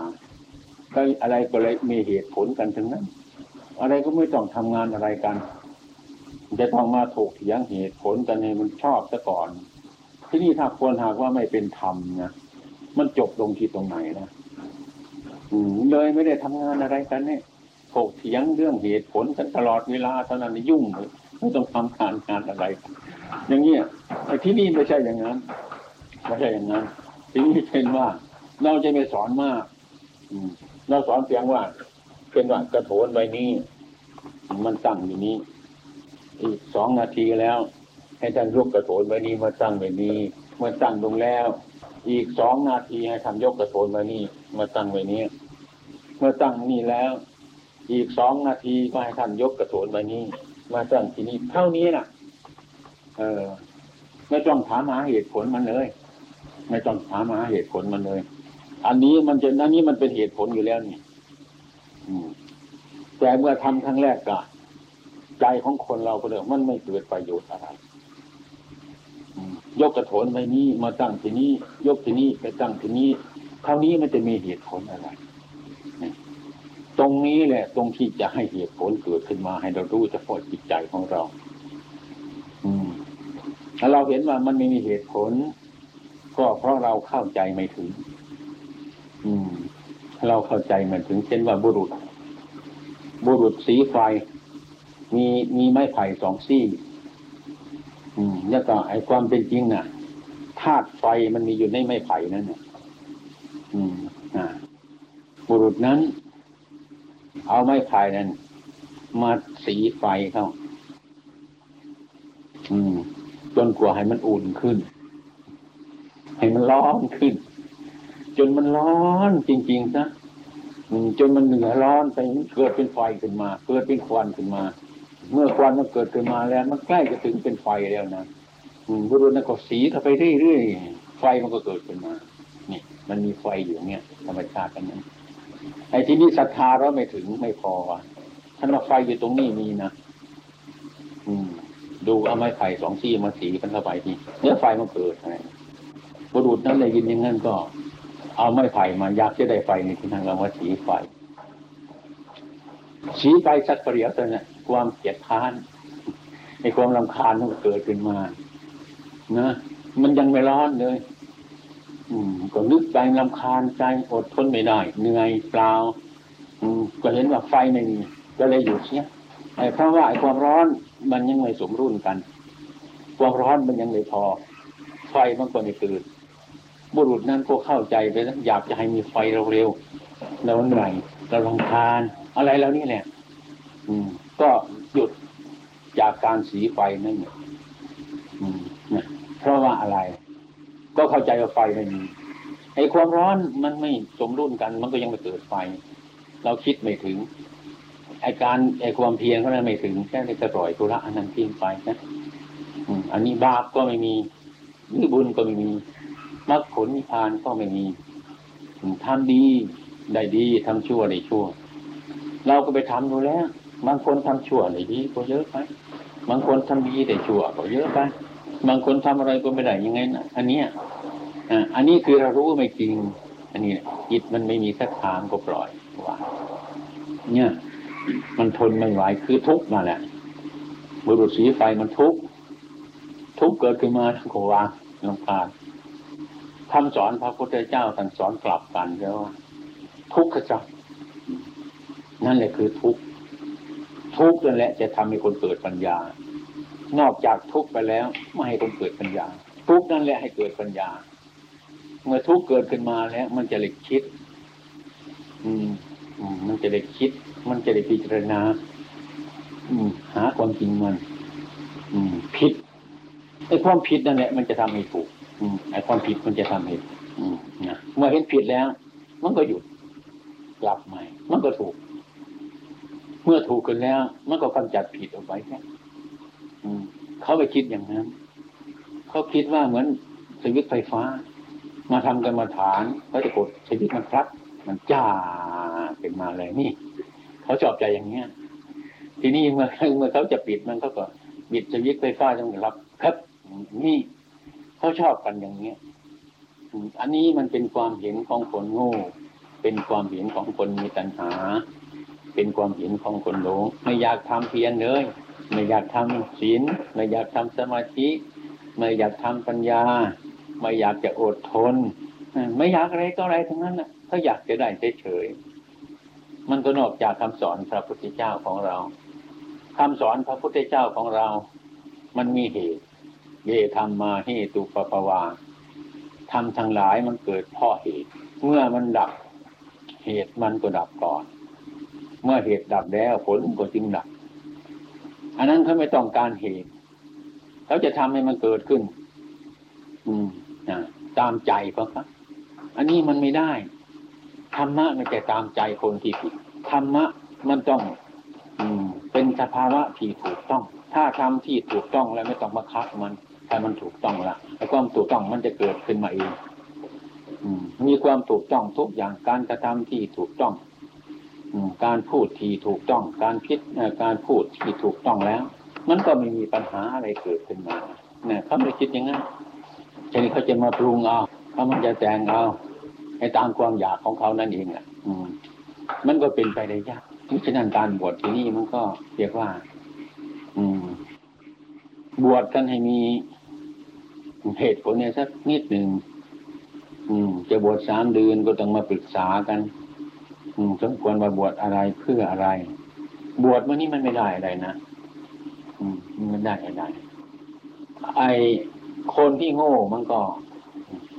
ก็อะไรก็เลยมีเหตุผลกันทั้งนั้น อะไรก็ไม่ต้องทำงานอะไรกัน จะต้องมาถกเถียงเหตุผลกันให้มันชอบซะก่อน ที่นี่ถ้าควรหากว่าไม่เป็นธรรมนะมันจบลงที่ตรงไหนนะอืเลยไม่ได้ทำงานอะไรกันเนี่ยถกเถียงเรื่องเหตุผลกันตลอดเวลาเท่านั้นยุ่งเลยไม่ต้องทำการงานอะไร อย่างเงี้ยไอ้ที่นี่ไม่ใช่อย่างนั้นไม่ใช่อย่างนั้นที่นี่เป็นว่า เราจะไม่สอนมากเราสอนเพียงว่า เป็นว่ากระโถนใบนี้ มันตั้งอยู่นี้ อีกสองนาทีแล้ว ให้ท่านยกกระโถนใบนี้มาตั้งใบนี้เมื่อตั้งลงแล้ว อีกสองนาทีให้ท่ายกกระโถนใบนี้มาตั้งใบนี้ เมื่อตั้งนี่แล้ว อีกสองนาทีก็ให้ท่านยกกระโถนใบนี้ มาตั้งที่นี่เท่านี้น่ะเออไม่ต้องถามหาเหตุผลมันเลย ไม่ต้องถามหาเหตุผลมันเลย อันนี้มันจะอันนี้มันเป็นเหตุผลอยู่แล้วนี่แต่เมื่อทำครั้งแรกก็ใจของคนเราก็เลยมันไม่เกิดประโยชน์อะไร ยกกระโถนไปนี้มาตั้งที่นี้ ยกที่นี้ไปตั้งที่นี้เท่านี้มันจะมีเหตุผลอะไร ตรงนี้แหละ ตรงที่จะให้เหตุผลเกิดขึ้นมาให้เรารู้เฉพาะจิตใจของเรา อืมถ้าเราเห็นว่ามันไม่มีเหตุผล ก็เพราะเราเข้าใจไม่ถึง อืมเราเข้าใจมันถึงเช่นว่าบุรุษ บุรุษสีไฟมีมีไม้ไผ่สองซี่ อืมแล้วก็ไอ้ความเป็นจริงน่ะธาตุไฟมันมีอยู่ในไม้ไผ่นั่นน่ะ อืมอ่าบุรุษนั้น เอาไม้ไผ่นั้น มาสีไฟเข้าอืม จนกว่าให้มันอุ่นขึ้น ให้มันร้อนขึ้น จนมันร้อนจริงๆนะจนมันเหนือร้อนไปเกิดเป็นไฟขึ้นมา เกิดเป็นควันขึ้นมา เมื่อควันมันเกิดขึ้นมาแล้ว มันใกล้จะถึงเป็นไฟแล้วนะบุรุษนั่นก็สีเข้าไปเรื่อยๆไฟมันก็เกิดขึ้นมา นี่ มันมีไฟอยู่เนี่ยธรรมชาติกันนั้นไอ้ที่นี่ศรัทธาเราไม่ถึงไม่พอท่านว่าไฟอยู่ตรงนี้มีนะอืม ดูเอาไม้ไผ่สองซี่มาสีกันเข้าไปทีเนื้อไฟมันเกิดไงบุรุษนั้นเลยยินอย่างนั้นก็ เอาไม้ไผ่มายากจะได้ไฟในที่นั่งเราว่าสีไฟสีไฟสักประเดี๋ยวเท่านั้น ความเกลียดค้านในความลำคาญมันเกิดขึ้นมานะมันยังไม่ร้อนเลย อืม ก็นึกใจลำคาญใจอดทนไม่ได้เหนื่อยเปล่า อืม ก็เห็นว่าไฟไม่มีก็เลยหยุดเนี้ยเพราะว่าไอ้ความร้อนมันยังไม่สมรุ่นกัน ความร้อนมันยังไม่พอ ไฟมันก็ไม่เกิดบุรุษนั้นก็เข้าใจไปแล้วอยากจะให้มีไฟเร็วๆแล้วเหนื่อยเราลำคาญอะไรแล้วนี่แหละอืม ก็หยุดจากการสีไฟนั่นเอืมนะเพราะว่าอะไร ก็เข้าใจว่าไฟไม่มีไอ้ความร้อนมันไม่สมดุลกัน มันก็ยังไม่เกิดไฟ เราคิดไม่ถึงไอ้การไอ้ความเพียรเขานั้นไม่ถึงแค่ได้กระปล่อยธุระอันนั้นทิ้งไปนะอันนี้บาปก็ไม่มีนี่บุญก็ไม่มีมรรคผลนิพพานก็ไม่มีทำดีได้ดีทำชั่วได้ชั่ว เราก็ไปทำดูแล้ว บางคนทำชั่วได้ดีก็เยอะไปบางคนทำดีได้ชั่วก็เยอะไปบางคนทำอะไรก็ไม่ได้ยังไงนะอันเนี้ยอ่าอันนี้คือเรารู้ไม่จริง อันนี้จิตมันไม่มีสักทางก็ปล่อยว่าเนี่ย มันทนไม่ไหวคือทุกข์มาแหละบุรุษสีไฟมันทุกข์ทุกข์เกิดขึ้นมาทั้งโกวางลำคาญคำสอนพระพุทธเจ้าท่านสอนกลับกันแล้วว่าทุกข์ขจัดนั่นแหละคือทุกข์ ทุกข์นั่นแหละจะทำให้คนเกิดปัญญา นอกจากทุกข์ไปแล้วไม่ให้คนเกิดปัญญา ทุกข์นั่นแหละให้เกิดปัญญา เมื่อทุกข์เกิดขึ้นมาแล้ว มันจะเลยคิด อืมมันจะได้คิด มันจะได้พิจารณา อืม หาความจริงมัน อืมผิดไอ้ความผิดนั่นแหละมันจะทำให้ถูก อืมไอ้ความผิดมันจะทำให้อืมนะเมื่อเห็นผิดแล้ว มันก็หยุดกลับใหม่ มันก็ถูก เมื่อถูกกันแล้ว มันก็กำจัดผิดออกไปแค่เขาไปคิดอย่างนั้น เขาคิดว่าเหมือนสวิตช์ไฟฟ้า มาทำกันมาฐานเขาจะกดสวิตมันครับ มันจ้าเป็นมาเลยนี่ เขาชอบใจอย่างเนี้ย ทีนี้เมื่อเมื่อเขาจะปิดมันเขาก็บิดสวิตช์ไฟฟ้าต้องรับ ครับนี่เขาชอบกันอย่างเนี้ยอันนี้มันเป็นความเห็นของคนโง่ เป็นความเห็นของคนมีตัณหา เป็นความเห็นของคนหลงไม่อยากทำเพียรเลย ไม่อยากทำศีลไม่อยากทำสมาธิ ไม่อยากทำปัญญา ไม่อยากจะอดทน ไม่อยากอะไรก็อะไรทั้งนั้นนะเขาอยากจะได้เฉยๆมันก็นอกจากคำสอนพระพุทธเจ้าของเราคำสอนพระพุทธเจ้าของเรา มันมีเหตุเยธรรมมาเหตุปปวาทำทั้งหลายมันเกิดเพ่อเหตุ เมื่อมันดับเหตุมันก็ดับก่อน เมื่อเหตุดับแล้วผลก็จึงดับ อันนั้นเขาไม่ต้องการเหตุเขาจะทำให้มันเกิดขึ้น อืมนะตามใจเขาครับ อันนี้มันไม่ได้ ธรรมะมันจะตามใจคนที่ผิด ธรรมะมันต้อง อืม เป็นสภาวะที่ถูกต้อง ถ้าทำที่ถูกต้องแล้วไม่ต้องมาคับมันถ้ามันถูกต้องละไอ้ความถูกต้องมันจะเกิดขึ้นมาเองอืมมีความถูกต้องทุกอย่างการกระทำที่ถูกต้อง การพูดที่ถูกต้องการคิดการพูดที่ถูกต้องแล้ว มันก็ไม่มีปัญหาอะไรเกิดขึ้นมาเนี่ยเขาไม่คิดอย่างนั้นทีนี้เขาจะมาปรุงเอาเขามันจะแต่งเอาให้ตามความอยากของเขานั่นเองอะ อืม มันก็เป็นไปได้ยากเพราะฉะนั้นการบวชที่นี่มันก็เรียกว่า อืม บวชกันให้มีเหตุผลเนี่ยสักนิดหนึ่งอืม จะบวชสามเดือนก็ต้องมาปรึกษากัน สมควรมาบวชอะไรเพื่ออะไร บวชมันนี่มันไม่ได้อะไรนะอืมมันไม่ได้อะไรไอคนที่โง่มันก็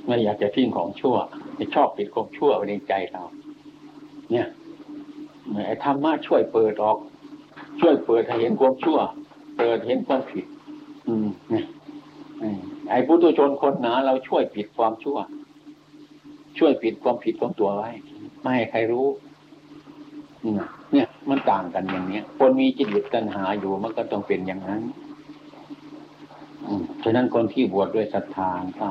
ไม่อยากจะทิ้งของชั่วจะชอบปิดของชั่วในใจเรา เนี่ยไอ้ธรรมะช่วยเปิดออก ช่วยเปิดให้เห็นความชั่ว เปิดเห็นความผิด อืมเนี่ยไอ้ปุถุชนคนหนาเราช่วยปิดความชั่ว ช่วยปิดความผิดของตัวไว้ ไม่ให้ใครรู้เนี่ย มันต่างกันอย่างเนี้ยคนมีจิตหยุดตัณหาอยู่มันก็ต้องเป็นอย่างนั้นฉะนั้นคนที่บวชดด้วยศรัทธาก็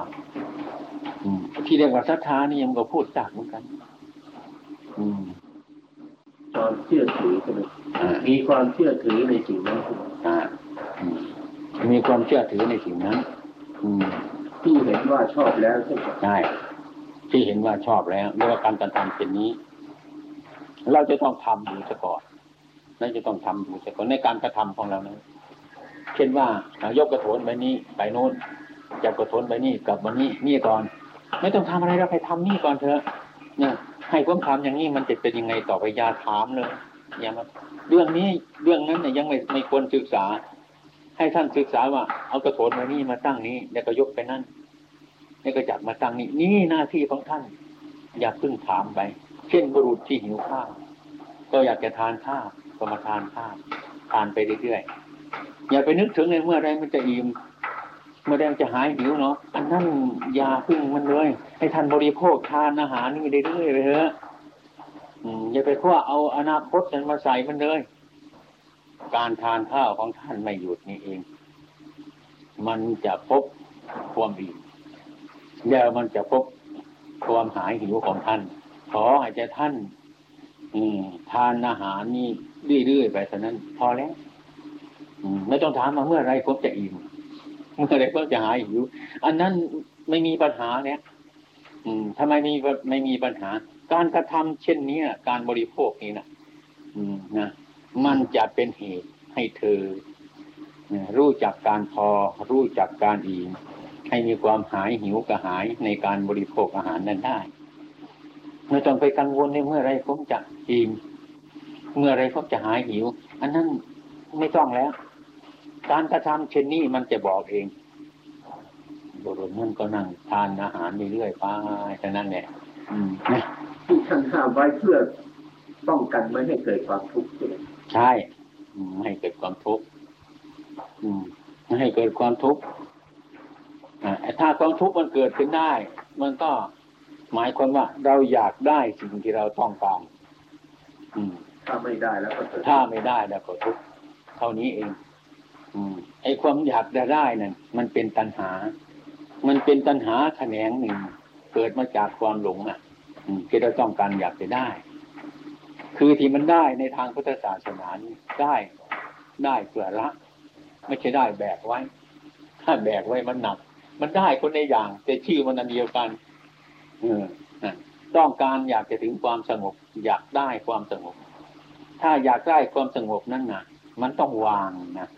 ที่เรียกว่าศรัทธานี่ยังก็พูดจากเหมือนกันความเชื่อถือใช่ไหมมีความเชื่อถือในสิ่งนั้นมีความเชื่อถือในสิ่งนั้นที่เห็นว่าชอบแล้วใช่ไหมใช่ ที่เห็นว่าชอบแล้วเรียกว่าการกระทำเช่นนี้ เราจะต้องทำอยู่ซะก่อนเราจะต้องทำอยู่ซะก่อนในการกระทำของเรานะเช่นว่ายกกระโถนไปนี้ไปโน้นจับกระโถนไปนี่กลับมานี่นี่ก่อน ไม่ต้องทำอะไรเราไปทำนี่ก่อนเถอะเนี่ยให้ความทำอย่างนี้มันจะเป็นยังไงต่อไปยาถามเลยอย่ามาเรื่องนี้เรื่องนั้นเนี่ยยังไม่ไม่ควรศึกษา ให้ท่านศึกษาว่า เอากระโถนมานี่มาตั้งนี้ แล้วก็ยกไปนั่น นี่ก็จับมาตั้งนี่นี่หน้าที่ของท่าน อย่าเพิ่งถามไป เช่นบุรุษที่หิวข้าวก็อยากจะทานข้าวก็มาทานข้าวทานไปเรื่อยๆอย่าไปนึกถึงเลยเมื่อไรมันจะอิ่มเมื่อไรมันจะหายหิวเนาะอันนั้นอย่าพึ่งมันเลย ให้ท่านบริโภคทานอาหารนี่เรื่อยๆไปเถอะอืมอย่าไปคว้าเอาอนาคตนั้นมาใส่มันเลย การทานข้าวของท่านไม่หยุดนี่เอง มันจะพบความอิ่ม เดี๋ยวมันจะพบความหายหิวของท่าน ขอให้ใจท่านอืทานอาหารนี่เรื่อยๆไปเท่านั้น พอแล้วไม่ต้องถามมาเมื่อไรผมจะอิ่มเมื่อไรผมจะหายหิว อันนั้นไม่มีปัญหาเนี่ยอืมทำไมมีไม่มีปัญหา การกระทำเช่นนี้การบริโภคนี้นะอืมนะมันจะเป็นเหตุให้เธอ รู้จักการพอรู้จักการอิ่ม ให้มีความหายหิวกระหายในการบริโภคอาหารนั้นได้ไม่ต้องไปกังวลในเมื่อไรผมจะอิ่มเมื่อไรผมจะหายหิว อันนั้นไม่ต้องแล้ว การกระทำเช่นนี้มันจะบอกเองบุรุษนั่นก็นั่งทานอาหารเรื่อยๆไปแต่นั้นแหละอืมนะที่ท่านห้ามไว้เพื่อป้องกันไม่ให้เกิดความทุกข์ใช่ไหมใช่อืมไม่ให้เกิดความทุกข์อืมไม่ให้เกิดความทุกข์อ่า ถ้าความทุกข์มันเกิดขึ้นได้ มันก็หมายความว่า เราอยากได้สิ่งที่เราต้องการอืมถ้าไม่ได้แล้วก็เกิดถ้าไม่ได้แล้วก็ทุกข์เท่านี้เองอืมไอ้ความอยากจะได้นั่นมันเป็นตัณหา มันเป็นตัณหาแขนงหนึ่ง เกิดมาจากความหลงอะอืมที่เราต้องการอยากจะได้ คือที่มันได้ในทางพุทธศาสนานี้ได้ได้เพื่อละ ไม่ใช่ได้แบกไว้ ถ้าแบกไว้มันหนัก มันได้คนในอย่าง แต่ชื่อมันอันเดียวกัน เออต้องการอยากจะถึงความสงบ อยากได้ความสงบ ถ้าอยากได้ความสงบนั่นนะมันต้องวางนะ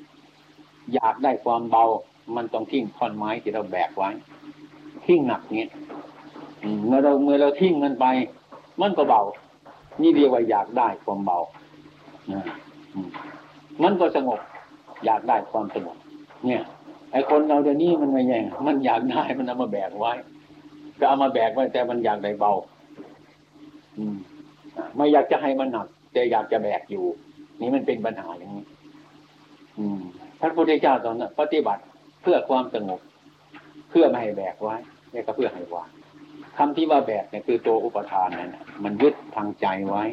อยากได้ความเบา มันต้องทิ้งท่อนไม้ที่เราแบกไว้ ทิ้งหนักเนี้ยเมื่อเราเมื่อเราทิ้งมันไป มันก็เบา นี่เรียกว่าอยากได้ความเบานะมันก็สงบ อยากได้ความสงบเนี่ย ไอ้คนเราเดี๋ยวนี้มันไม่แย่งมันอยากได้มันเอามาแบกไว้ ก็เอามาแบกไว้ แต่มันอยากได้เบา อืมไม่อยากจะให้มันหนัก แต่อยากจะแบกอยู่ นี่มันเป็นปัญหาอย่างนี้ อืมพระพุทธเจ้าตอนนั้นปฏิบัติเพื่อความสงบ เพื่อไม่ให้แบกไว้แล้วก็เพื่อให้วางคำที่ว่าแบกเนี่ยคือตัวอุปทานนั่นน่ะมันยึดทางใจไว้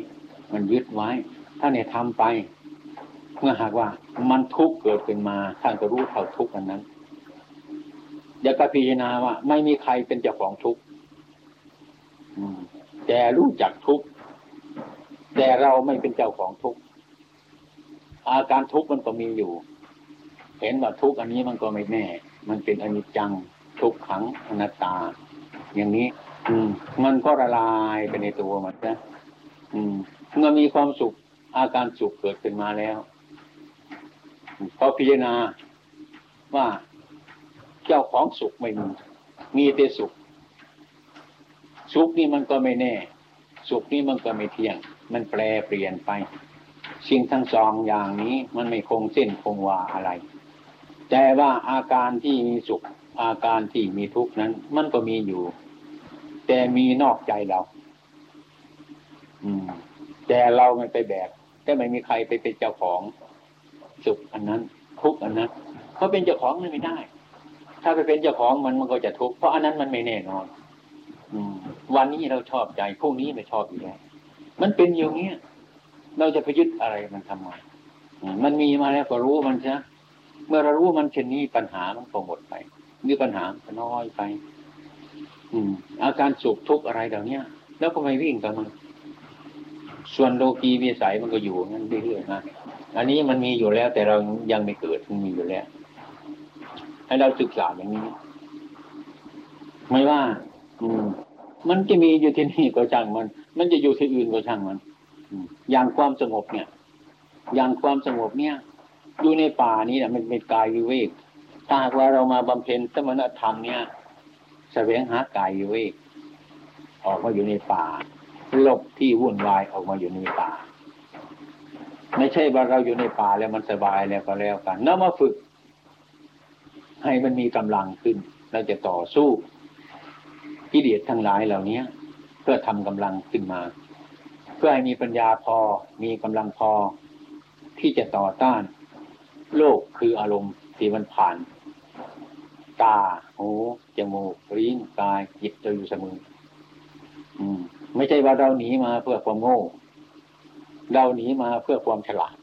มันยึดไว้ ถ้าเนี่ยทำไป เมื่อหากว่ามันทุกข์เกิดขึ้นมาท่านก็รู้เท่าทุกข์อันนั้น อย่าก็พิจารณาว่า ไม่มีใครเป็นเจ้าของทุกข์แต่รู้จักทุกข์แต่เราไม่เป็นเจ้าของทุกข์อาการทุกข์มันก็มีอยู่ เห็นว่าทุกข์อันนี้มันก็ไม่แน่ มันเป็นอนิจจังทุกขังอนัตตา อย่างนี้ อืม มันก็ละลายไปในตัวมันนะอืมเมื่อมีความสุข อาการสุขเกิดขึ้นมาแล้วพอพิจารณาว่า เจ้าของสุขไม่มี มีแต่สุข สุขนี่มันก็ไม่แน่ สุขนี่มันก็ไม่เที่ยง มันแปรเปลี่ยนไป สิ่งทั้งสองอย่างนี้มันไม่คงเส้นคงวาอะไร แต่ว่าอาการที่มีสุข อาการที่มีทุกข์นั้น มันก็มีอยู่ แต่มีนอกใจเรา อืม แต่เราไม่ไปแบกแต่ไม่มีใครไปเป็นเจ้าของสุขอันนั้น ทุกข์อันนั้นเขาเป็นเจ้าของมันไม่ได้ ถ้าไปเป็นเจ้าของมันมันก็จะทุกข์เพราะอันนั้นมันไม่แน่นอน อืม วันนี้เราชอบใจพรุ่งนี้ไม่ชอบอีกแล้วมันเป็นอย่างเงี้ยเราจะไปยึดอะไรมันทำไมมันมีมาแล้วก็รู้มันใช่เมื่อเรารู้มันเช่นนี้ปัญหามันก็หมดไปนี่ปัญหาก็น้อยไป อืม อาการสุขทุกข์อะไรเหล่านี้แล้วก็ไม่วิ่งกับมัน ส่วนโลกีวิสัยมันก็อยู่งั้นเรื่อยๆนะอันนี้มันมีอยู่แล้วแต่เรายังไม่เกิดมันมีอยู่แล้ว ให้เราศึกษาอย่างนี้ ไม่ว่า อืม มันจะมีอยู่ที่นี่ก็ช่างมัน มันจะอยู่ที่อื่นก็ช่างมันอย่างความสงบเนี่ย อย่างความสงบเนี่ย อยู่ในป่านี้นะมันเป็นกายวิเวกถ้าหากว่าเรามาบำเพ็ญสมณธรรมเนี่ยแสวงหากายวิเวกออกมาอยู่ในป่าหลบที่วุ่นวายออกมาอยู่ในป่า ไม่ใช่ว่าเราอยู่ในป่าแล้วมันสบายแล้วก็แล้วกัน แล้วมาฝึก ให้มันมีกำลังขึ้น เราจะต่อสู้กิเลสทั้งหลายเหล่านี้เพื่อทำกำลังขึ้นมา เพื่อให้มีปัญญาพอมีกำลังพอ ที่จะต่อต้าน โลกคืออารมณ์ที่มันผ่าน ตาหูจมูกลิ้นกายจิตจะอยู่เสมออืม ไม่ใช่ว่าเราหนีมาเพื่อความโง่ เราหนีมาเพื่อความฉลาด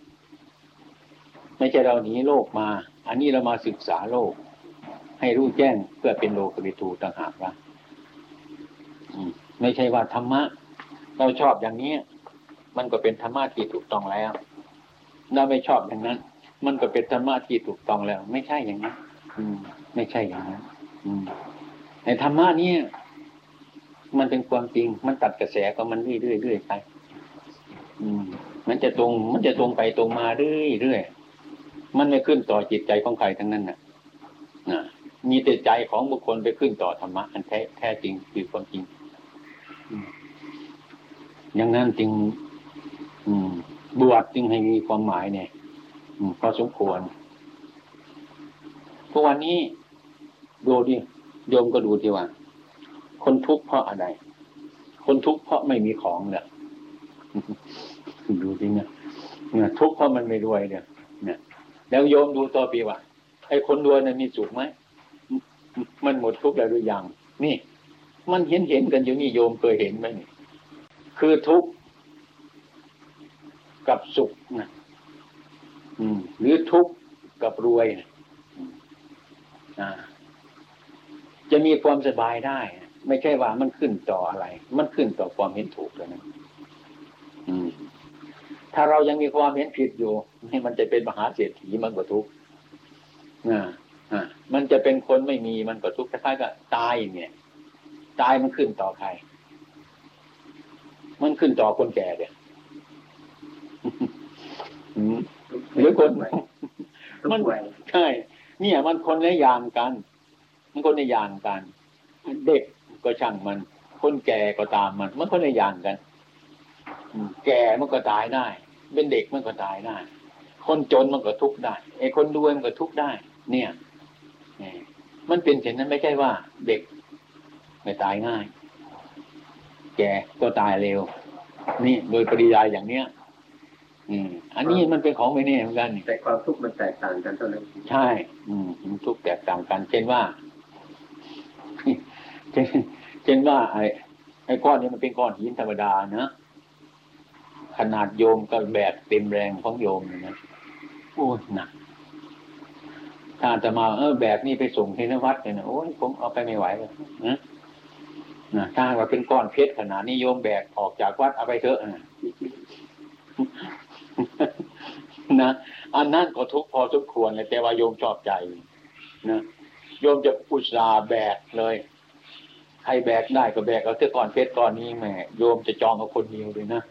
ไม่ใช่เราหนีโลกมา อันนี้เรามาศึกษาโลก ให้รู้แจ้งเพื่อเป็นโลกวิทูต่างหากนะไม่ใช่ว่าธรรมะ เราชอบอย่างนี้มันก็เป็นธรรมะที่ถูกต้องแล้วเราไม่ชอบอย่างนั้น มันก็เป็นธรรมะที่ถูกต้องแล้ว ไม่ใช่อย่างนั้นอืม ไม่ใช่อย่างนั้น อืมในธรรมะนี้มันเป็นความจริง มันตัดกระแสก็มันเรื่อยๆเรื่อยไปมันจะตรง มันจะตรงไปตรงมาเรื่อยๆมันไม่ขึ้นต่อจิตใจของใครทั้งนั้นนะนะ มีแต่ใจของบุคคลไปขึ้นต่อธรรมะอันแท้แท้จริงคือความจริงอย่างนั้นจึงบวชจึงให้มีความหมายเนี่ยพอสมควรทุกวันนี้ดูดิโยมก็ดูที่ว่า คนทุกข์เพราะอะไร คนทุกข์เพราะไม่มีของเนี่ยดูดิเนี่ยเนี่ยทุกข์เพราะมันไม่รวยเนี่ยเนี่ยแล้วโยมดูต่อปีว่าไอ้คนรวยนั้นมีสุขไหม มันหมดทุกข์แล้วหรือยังนี่ มันเห็นเห็นกันอยู่นี่โยมเคยเห็นไหมคือทุกข์กับสุขนะอืมหรือทุกข์กับรวยนะจะมีความสบายได้ ไม่ใช่ว่ามันขึ้นต่ออะไร มันขึ้นต่อความเห็นถูกแล้วนะถ้าเรายังมีความเห็นผิดอยู่มันจะเป็นมหาเศรษฐีมันก็ทุกข์ มันจะเป็นคนไม่มีมันก็ทุกข์คล้ายๆกับตายเนี่ยตายมันขึ้นต่อใคร มันขึ้นต่อคนแก่เนี่ยหรือคนมันใช่เนี่ยมันคนละอย่างกัน มันคนละอย่างกัน เด็กก็ช่างมัน คนแก่ก็ตามมัน มันคนละอย่างกันแก่มันก็ตายได้ เป็นเด็กมันก็ตายได้ คนจนมันก็ทุกข์ได้ไอ้คนรวยมันก็ทุกข์ได้ เนี่ย มันเป็นเช่นนั้นไม่ใช่ว่าเด็กไม่ตายง่าย แก่ก็ตายเร็ว นี่โดยปริยายอย่างเนี้ย อืม อันนี้มันเป็นของไม่แน่เหมือนกันแต่ความทุกข์มันแตกต่างกันเท่านั้นใช่ อืมมันทุกข์แตกต่างกัน เช่นว่าเช่นเช่นว่า ไอ้ไอ้ก้อนนี้มันเป็นก้อนหินธรรมดานะขนาดโยมก็แบกเต็มแรงของโยมนะโอ้ยหนัก ถ้าจะมาเออแบบนี้ไปส่งที่นวัดเนี่ยนะโอ้ยผมเอาไปไม่ไหวเลยนะนะถ้าว่าเป็นก้อนเพชรขนาดนี้โยมแบกออกจากวัดเอาไปเถอะนะอันนั้นก็ทุกพอสมควรเลยแต่ว่าโยมชอบใจนะโยมจะอุตส่าห์แบกเลยใครแบกได้ก็แบกเอาเท่าก้อนเพชรก้อนนี้แม่โยมจะจองเอาคนเดียวเลยนะ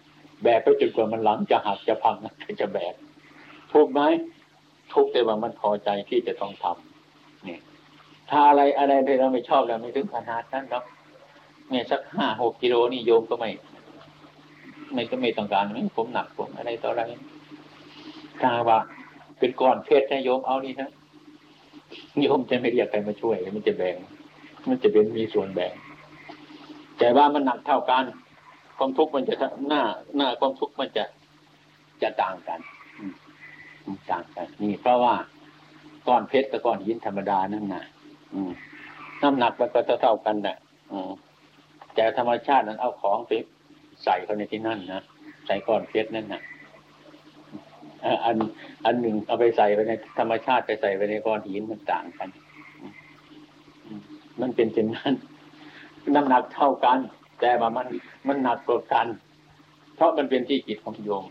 แบกไปจนกว่ามันหลังจะหักจะพังจะแบกถูกไหม ทุกแต่ว่ามันพอใจที่จะต้องทำเนี่ย ถ้าอะไรอะไรที่เราไม่ชอบเราไม่ถึงขนาดนั้นครับเนี่ยสักห้าหกกิโลนี่โยมก็ไม่ไม่ก็ไม่ต้องการไม่ผมหนักผมอะไรต่ออะไรถ้าว่าเป็นก้อนเพชรนะโยมเอานี่นะโยมจะไม่เรียกใครมาช่วยมันจะแบ่ง มันจะเป็นมีส่วนแบ่งแต่ว่ามันหนักเท่ากัน ความทุกข์มันจะหน้าหน้าความทุกข์มันจะจะต่างกัน ต่างกันนี่ เพราะว่าก้อนเพชรกับก้อนหินธรรมดานั่นนะน้ำหนักมันก็เท่ากันแหละแต่ธรรมชาตินั้นเอาของไปใส่เข้าในที่นั่นนะใส่ก้อนเพชรนั่นนะอันอันหนึ่งเอาไปใส่ไปในธรรมชาติไปใส่ไปในก้อนหินมันต่างกัน มันเป็นเช่นนั้นน้ำหนักเท่ากัน แต่ว่ามันมันหนักกว่ากัน เพราะมันเป็นที่จิตของโยม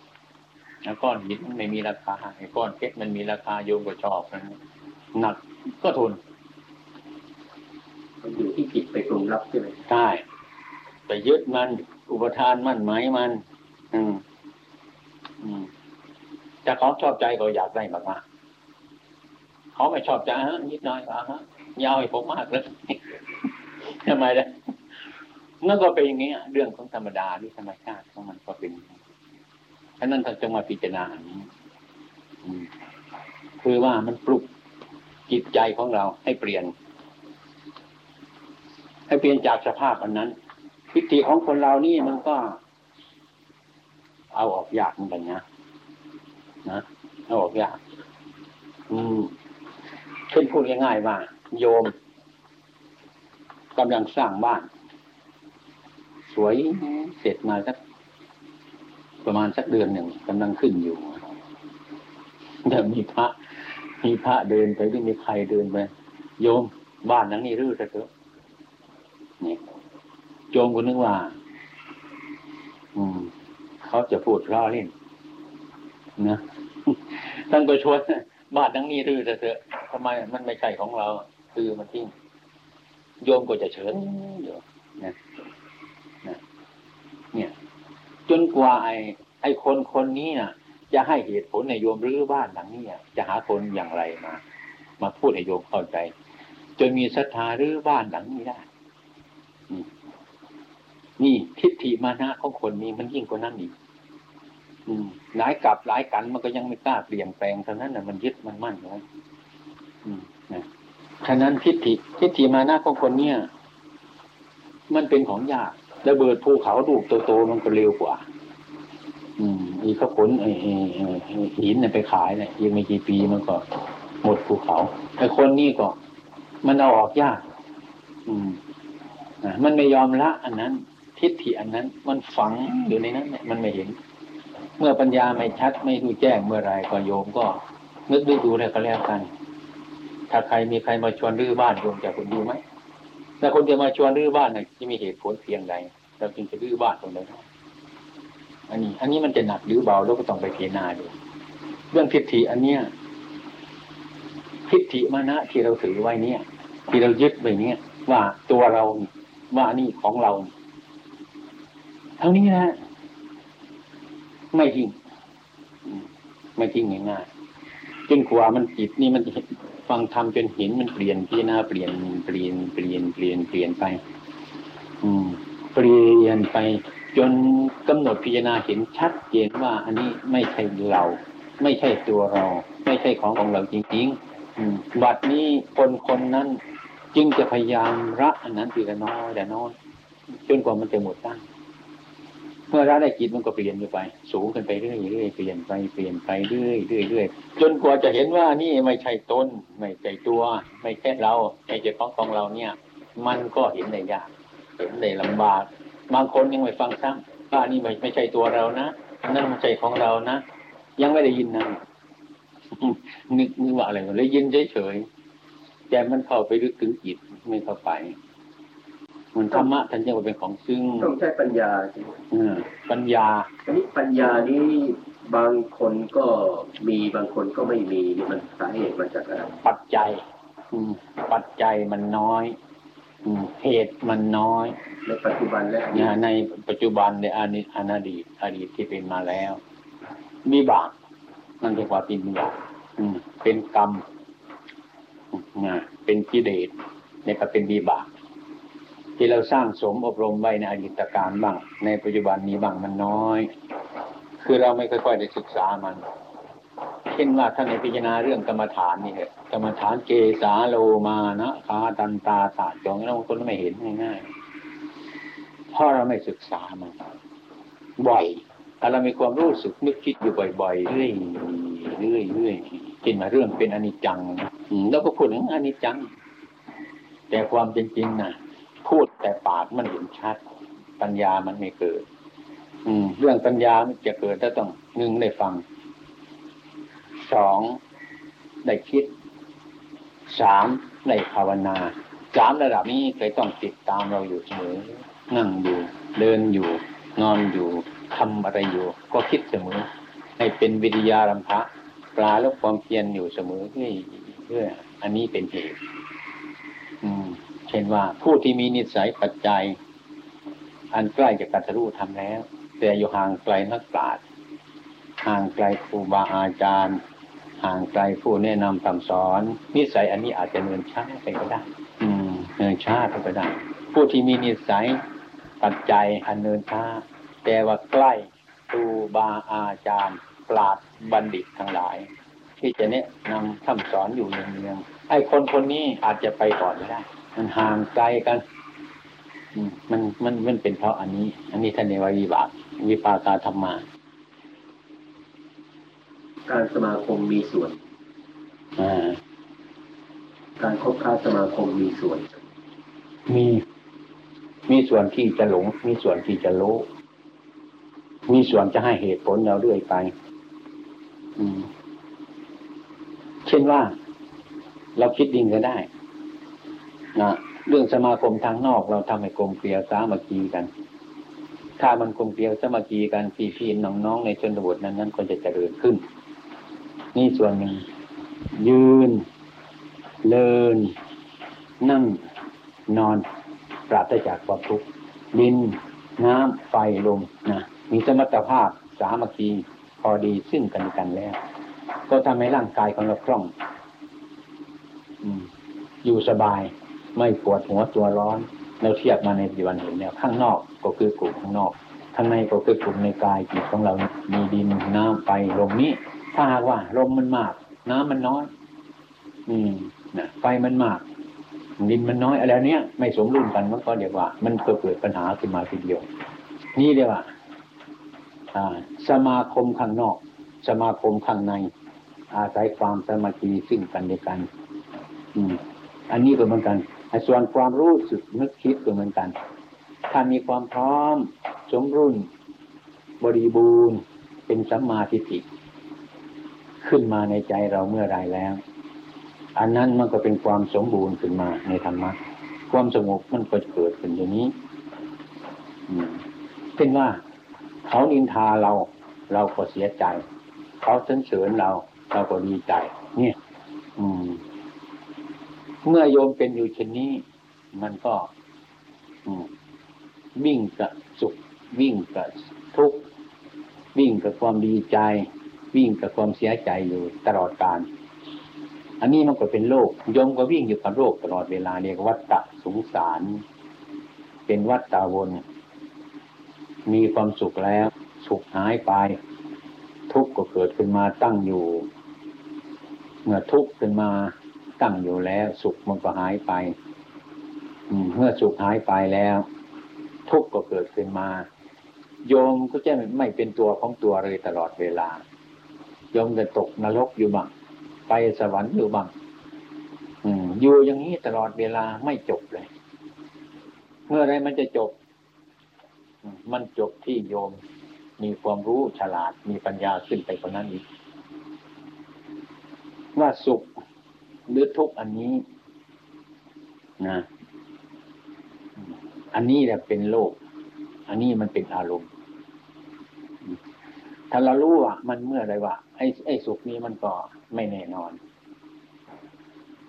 ก้อนหินไม่มีราคาไอ้ก้อนเพชรมันมีราคาโยมก็ชอบนะหนักก็ทนมันอยู่ที่จิตไปปรุงรับใช่ไหมใช่ไปยึดมัน อุปทานมั่นหมายมัน อืม อืมแต่เขาชอบใจก็อยากได้มากๆเขาไม่ชอบใจฮะนิดหน่อยอะฮะยาวให้ผมมากเลยทำไมล่ะนั่นก็เป็นอย่างนี้เรื่องของธรรมดาที่ธรรมชาติของมันก็เป็น ฉะนั้นเราจะมาพิจารณาอันนี้คือว่ามันปลุกจิตใจของเราให้เปลี่ยน ให้เปลี่ยนจากสภาพอันนั้นทิฏฐิของคนเรานี่มันก็ เอาออกยากเหมือนกันนะนะเอาออกยาก อืมเช่นพูดง่ายๆว่า โยมกำลังสร้างบ้าน สวยเสร็จมาสัก ประมาณสักเดือนหนึ่งกำลังขึ้นอยู่เดี๋ยวมีพระมีพระเดินไปหรือมีใครเดินไปโยมบ้านหลังนี้รื้อซะเถอะนี่โยมก็นึกว่า อืม เขาจะพูดล้อเล่นนะท่านก็ชวนบ้านหลังนี้รื้อซะเถอะทำไมมันไม่ใช่ของเราคือมันทิ้งโยมก็จะเฉินอยู่นะนะเนี่ย จนกว่าไอ้ไอ้คนคนนี้น่ะจะให้เหตุผลในโยมรื้อบ้านหลังนี้จะหาคนอย่างไรมา มาพูดให้โยมเข้าใจ จนมีศรัทธารื้อบ้านหลังนี้ได้นี่ทิฏฐิมานะของคนนี้มันยิ่งกว่านั้นอีกหลายกลับหลายกันมันก็ยังไม่กล้าเปลี่ยนแปลงเท่านั้นน่ะมันยึดมันมั่นไว้อืมนะฉะนั้นทิฏฐิทิฏฐิมานะของคนเนี้ยมันเป็นของยาก ระเบิดภูเขาลูกโตๆมันก็เร็วกว่า อืมอีกเขาขนไอ้หินเนี่ยไปขายเนี่ยยังไม่กี่ปีมันก็หมดภูเขาไอ้คนนี้ก็ มันเอาออกยาก อืมอะมันไม่ยอมละ อันนั้น ทิฏฐิอันนั้น มันฝังอยู่ในนั้นเนี่ยมันไม่เห็น เมื่อปัญญาไม่ชัดไม่รู้แจ้งเมื่อไรก็โยมก็นึกดูดูเลยก็แล้วกัน ถ้าใครมีใครมาชวนรื้อบ้านโยมจะคนดูไหม ถ้าคนจะมาชวนรื้อบ้านเนี่ยจะมีเหตุผลเพียงใดเราจึงจะรื้อบ้านตรงนั้นอันนี้ อันนี้มันจะหนักหรือเบาเราก็ต้องไปพิจารณาดูเรื่องทิฏฐิอันเนี้ยทิฏฐิมานะที่เราถือไว้เนี่ย ที่เรายึดไว้เนี่ย ว่าตัวเราว่านี่ของเราเท่านี้นะไม่จริงไม่จริงง่ายๆจนกว่ามันจิตนี่มันจะ ฟังธรรมจนเห็นมันเปลี่ยนพิจารณาเปลี่ยนเปลี่ยนเปลี่ยนเปลี่ยนเปลี่ยนไป อืม เปลี่ยนไป จนกำหนดพิจารณาเห็นชัดเจนว่า อันนี้ไม่ใช่เรา ไม่ใช่ตัวเรา ไม่ใช่ของของเราจริงๆบัดนี้คนคนนั้นจึงจะพยายามละอันนั้นทีละน้อยแต่น้อยจนกว่ามันจะหมดตั้ง เมื่อละได้จิตมันก็เปลี่ยนไป สูงขึ้นไปเรื่อยเรื่อยเปลี่ยนไปเปลี่ยนไปเรื่อยเรื่อยเรื่อยจนกว่าจะเห็นว่านี่ไม่ใช่ตนไม่ใช่ตัว ไม่ใช่เราไม่ใช่ของของเราเนี่ย มันก็เห็นได้ยากเห็นได้ลำบาก บางคนยังไม่ฟังซ้ำว่านี่ไม่ไม่ใช่ตัวเรานะนั่นไม่ใช่ของเรานะยังไม่ได้ยินนะนึกนึกว่าอะไรเลยยินเฉยๆแต่มันเข้าไปลึกถึงจิตไม่เข้าไป มันธรรมะท่านเรียกว่าเป็นของซึ่งต้องใช้ปัญญาสิเออปัญญาอันนี้ปัญญานี้บางคนก็มีบางคนก็ไม่มีนี่มันสาเหตุมาจากอะไรปัจจัย อืม ปัจจัยมันน้อย อืมเหตุมันน้อย ในปัจจุบันและอดีเนี่ยตในปัจจุบันในอดีตอดีตอดีตที่เป็นมาแล้วมีบาปนั่นเรียกว่าเป็นบาปอืมเป็นกรรมนะเป็นกิเลสเนี่ยก็เป็นวิบาก ที่เราสร้างสมอบรมไว้ในอดีตการบ้าง ในปัจจุบันนี้บ้างมันน้อย คือเราไม่ค่อยๆได้ศึกษามัน เช่นว่าท่านในพิจารณาเรื่องกรรมฐานนี่เถอะกรรมฐานเกสาโลมานะคาตันตาตาจงแล้วบาคนไม่เห็นง่ายๆเพราะเราไม่ศึกษามันบ่อยเรามีความรู้สึกนึกคิดอยู่บ่อยๆเรื่อยๆเรื่อยๆเรื่อยๆเช่นมาเรื่องเป็นอนิจจังแล้วก็พูดถึงอนิจจัง แต่ความเป็นจริงนะ พูดแต่ปากมันเห็นชัด ปัญญามันไม่เกิด อืม เรื่องปัญญามันจะเกิดถ้าต้องหนึ่งได้ฟังสองได้คิดสามได้ภาวนาสามระดับนี้เคยต้องติดตามเราอยู่เสมอนั่งอยู่ เดินอยู่ นอนอยู่ทำอะไรอยู่ ก็คิดเสมอ ให้เป็นวิทยารำพะปลาแล้วความเพียรอยู่เสมอเรื่อเรื่ออันนี้เป็นเหตุ เช่นว่าผู้ที่มีนิสัยปัจจัย อันใกล้จะกัตรู้ทำแล้ว แต่อยู่ห่างไกลนักปราชญ์ห่างไกลครูบาอาจารย์ ห่างไกลผู้แนะนำคำสอน นิสัยอันนี้อาจจะเนินช้าไปก็ได้ อืมเนินช้าไปก็ได้ ผู้ที่มีนิสัยปัจจัยอันเนินช้าแต่ว่าใกล้ครูบาอาจารย์ปราดบัณฑิตทั้งหลาย ที่จะแนะนำคำสอนอยู่เนืองๆไอ้คนคนนี้อาจจะไปก่อนไม่ได้ มันห่างไกลกันอืมมันมันมันเป็นเพราะอันนี้ อันนี้ท่านเรียกว่าวิบากวิปากาธรรมาการสมาคมมีส่วนอ่าการคบค้าสมาคมมีส่วน มี มีส่วนที่จะหลง มีส่วนที่จะรู้มีส่วนจะให้เหตุผลเราเรื่อยไปอืมเช่นว่า เราคิดดิ่งก็ได้ นะเรื่องสมาคมทางนอกเราทำให้กลมเกลียวสามัคคีกัน ถ้ามันกลมเกลียวสามัคคีกันพี่พี่น้องน้องๆในชนบทนั้นนั้นก็จะเจริญขึ้น นี่ส่วนหนึ่ง ยืน เลิน นั่งนอน ปราศจากความทุกข์ดิน น้ำไฟลมนะมีสมรรถภาพสามัคคีพอดีซึ่งกันและกันแล้ว ก็ทำให้ร่างกายของเราคล่องอยู่สบาย ไม่ปวดหัวตัวร้อนเราเทียบมาในปัจจุบันเห็นแล้วข้างนอกก็คือกลุ่มข้างนอกข้างในก็คือกลุ่มในกายจิตของเรา มีดินน้ำไฟลมนี้ ถ้าหากว่าลมมันมาก น้ำมันน้อย อืมนะไฟมันมาก ดินมันน้อยอะไรเนี้ยไม่สมดุลกันมันก็เรียกว่า มันก็เกิดปัญหาขึ้นมาทีเดียว นี่เรียกว่าสมาคมข้างนอก สมาคมข้างใน อาศัยความสามัคคีซึ่งกันและกัน อืม อันนี้ก็เหมือนกัน ส่วนความรู้สึกนึกคิดก็เหมือนกัน ถ้ามีความพร้อม สมรุ่น บริบูรณ์เป็นสัมมาทิฏฐิขึ้นมาในใจเราเมื่อไรแล้ว อันนั้นมันก็เป็นความสมบูรณ์ขึ้นมาในธรรมะความสงบมันก็เกิดขึ้นอย่างนี้เช่นว่าเขานินทาเรา เราก็เสียใจ เขาสรรเสริญเรา เราก็ดีใจ เนี่ย อืม เมื่อโยมเป็นอยู่เช่นนี้ มันก็วิ่งกับสุข วิ่งกับทุกข์วิ่งกับความดีใจ วิ่งกับความเสียใจอยู่ตลอดกาลอันนี้มันก็เป็นโลกโยมก็วิ่งอยู่กับโลกตลอดเวลาเรียกวัฏฏะสงสาร เป็นวัฏฏะวน มีความสุขแล้ว สุขหายไป ทุกข์ก็เกิดขึ้นมาตั้งอยู่ เมื่อทุกข์ขึ้นมา ตั้งอยู่แล้ว สุขมันก็หายไป อืมเมื่อสุขหายไปแล้ว ทุกข์ก็เกิดขึ้นมา โยมก็จะไม่เป็นตัวของตัวเลยตลอดเวลา โยมจะตกนรกอยู่บ้างไปสวรรค์อยู่บ้างอืมอยู่อย่างนี้ตลอดเวลาไม่จบเลย เมื่อไรมันจะจบมมันจบที่โยม มีความรู้ฉลาดมีปัญญาขึ้นไปกว่านั้นอีก ว่าสุข หรือทุกอันนี้นะอันนี้แหละเป็นโลก อันนี้มันเป็นอารมณ์ ถ้าเรารู้ว่ามันเมื่อไรว่าไอ้ไอ้สุขนี้มันก็ไม่แน่นอน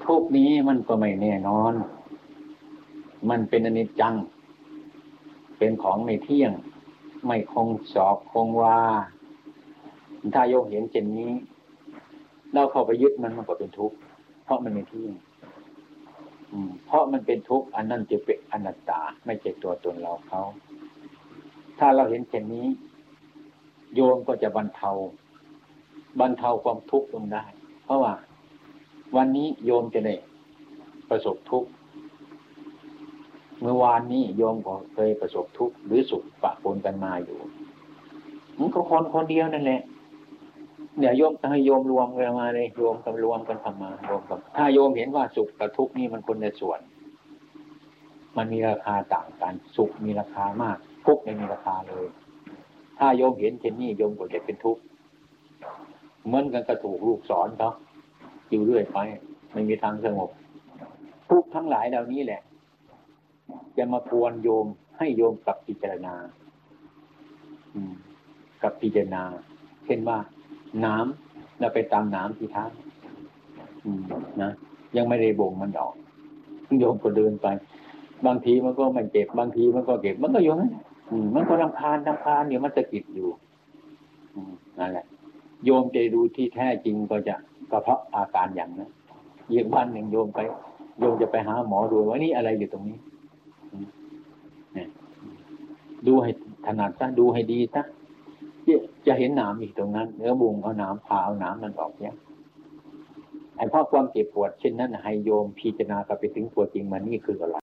ทุกนี้มันก็ไม่แน่นอน มันเป็นอนิจจัง เป็นของไม่เที่ยง ไม่คงสอบคงว่า ถ้าโยมเห็นเช่นนี้ เราเข้าไปยึดมันมันก็เป็นทุกข์ เพราะมันไม่เที่ยงเพราะมันเป็นทุกข์อันนั้นจะเป็นอนัตตา ไม่ใช่ตัวตนเราเขาถ้าเราเห็นเช่นนี้ โยมก็จะบรรเทา บรรเทาความทุกข์ลงได้ เพราะว่า วันนี้โยมจะได้ประสบทุกข์เมื่อวานนี้โยมก็เคยประสบทุกข์หรือสุขปะปนกันมาอยู่มันก็คนคนเดียวนั่นแหละ เดี๋ยโยมให้โยมรวมกันมาเลยโยมกันรวมกันทำมารวมกันถ้าโยมเห็นว่าสุขกับทุกข์นี่มันคนในส่วน มันมีราคาต่างกัน สุขมีราคามาก ทุกข์ไม่มีราคาเลย ถ้าโยมเห็นเช่นนี้โยมก็จะเป็นทุกข์เหมือนกันกระถูกลูกสอนเขาอยู่เรื่อยไปไม่มีทางสงบ ทุกข์ทั้งหลายเหล่านี้แหละ จะมาพวนโยมให้โยมกับพิจารณากับพิจารณา เช่นว่า น้ำเราไปตามน้ำที่ท่าอืมนะยังไม่ได้บ่งมันดอกโยมก็เดินไป บางทีมันก็ไม่เจ็บบางทีมันก็เก็บ มันก็อยู่นั่นอืมมันก็รำคาญรำคาญเดี๋ยวมันจะกิดอยู่อนั่นแหละ โยมจะดูที่แท้จริงก็จะกระเพาะอาการอย่างนั้นอีกวันหนึ่งโยมไป โยมจะไปหาหมอดูว่านี่อะไรอยู่ตรงนี้ดูให้ถนัดซะดูให้ดีซะ จะเห็นหนามอีกตรงนั้น เนื้อบุงเอาหนามพาเอาหนามมันออกเนี่ยไอ้เพราะความเจ็บปวดเช่นนั้นให้โยมพิจารณากลับไปถึงตัวจริงมันนี่คืออะไร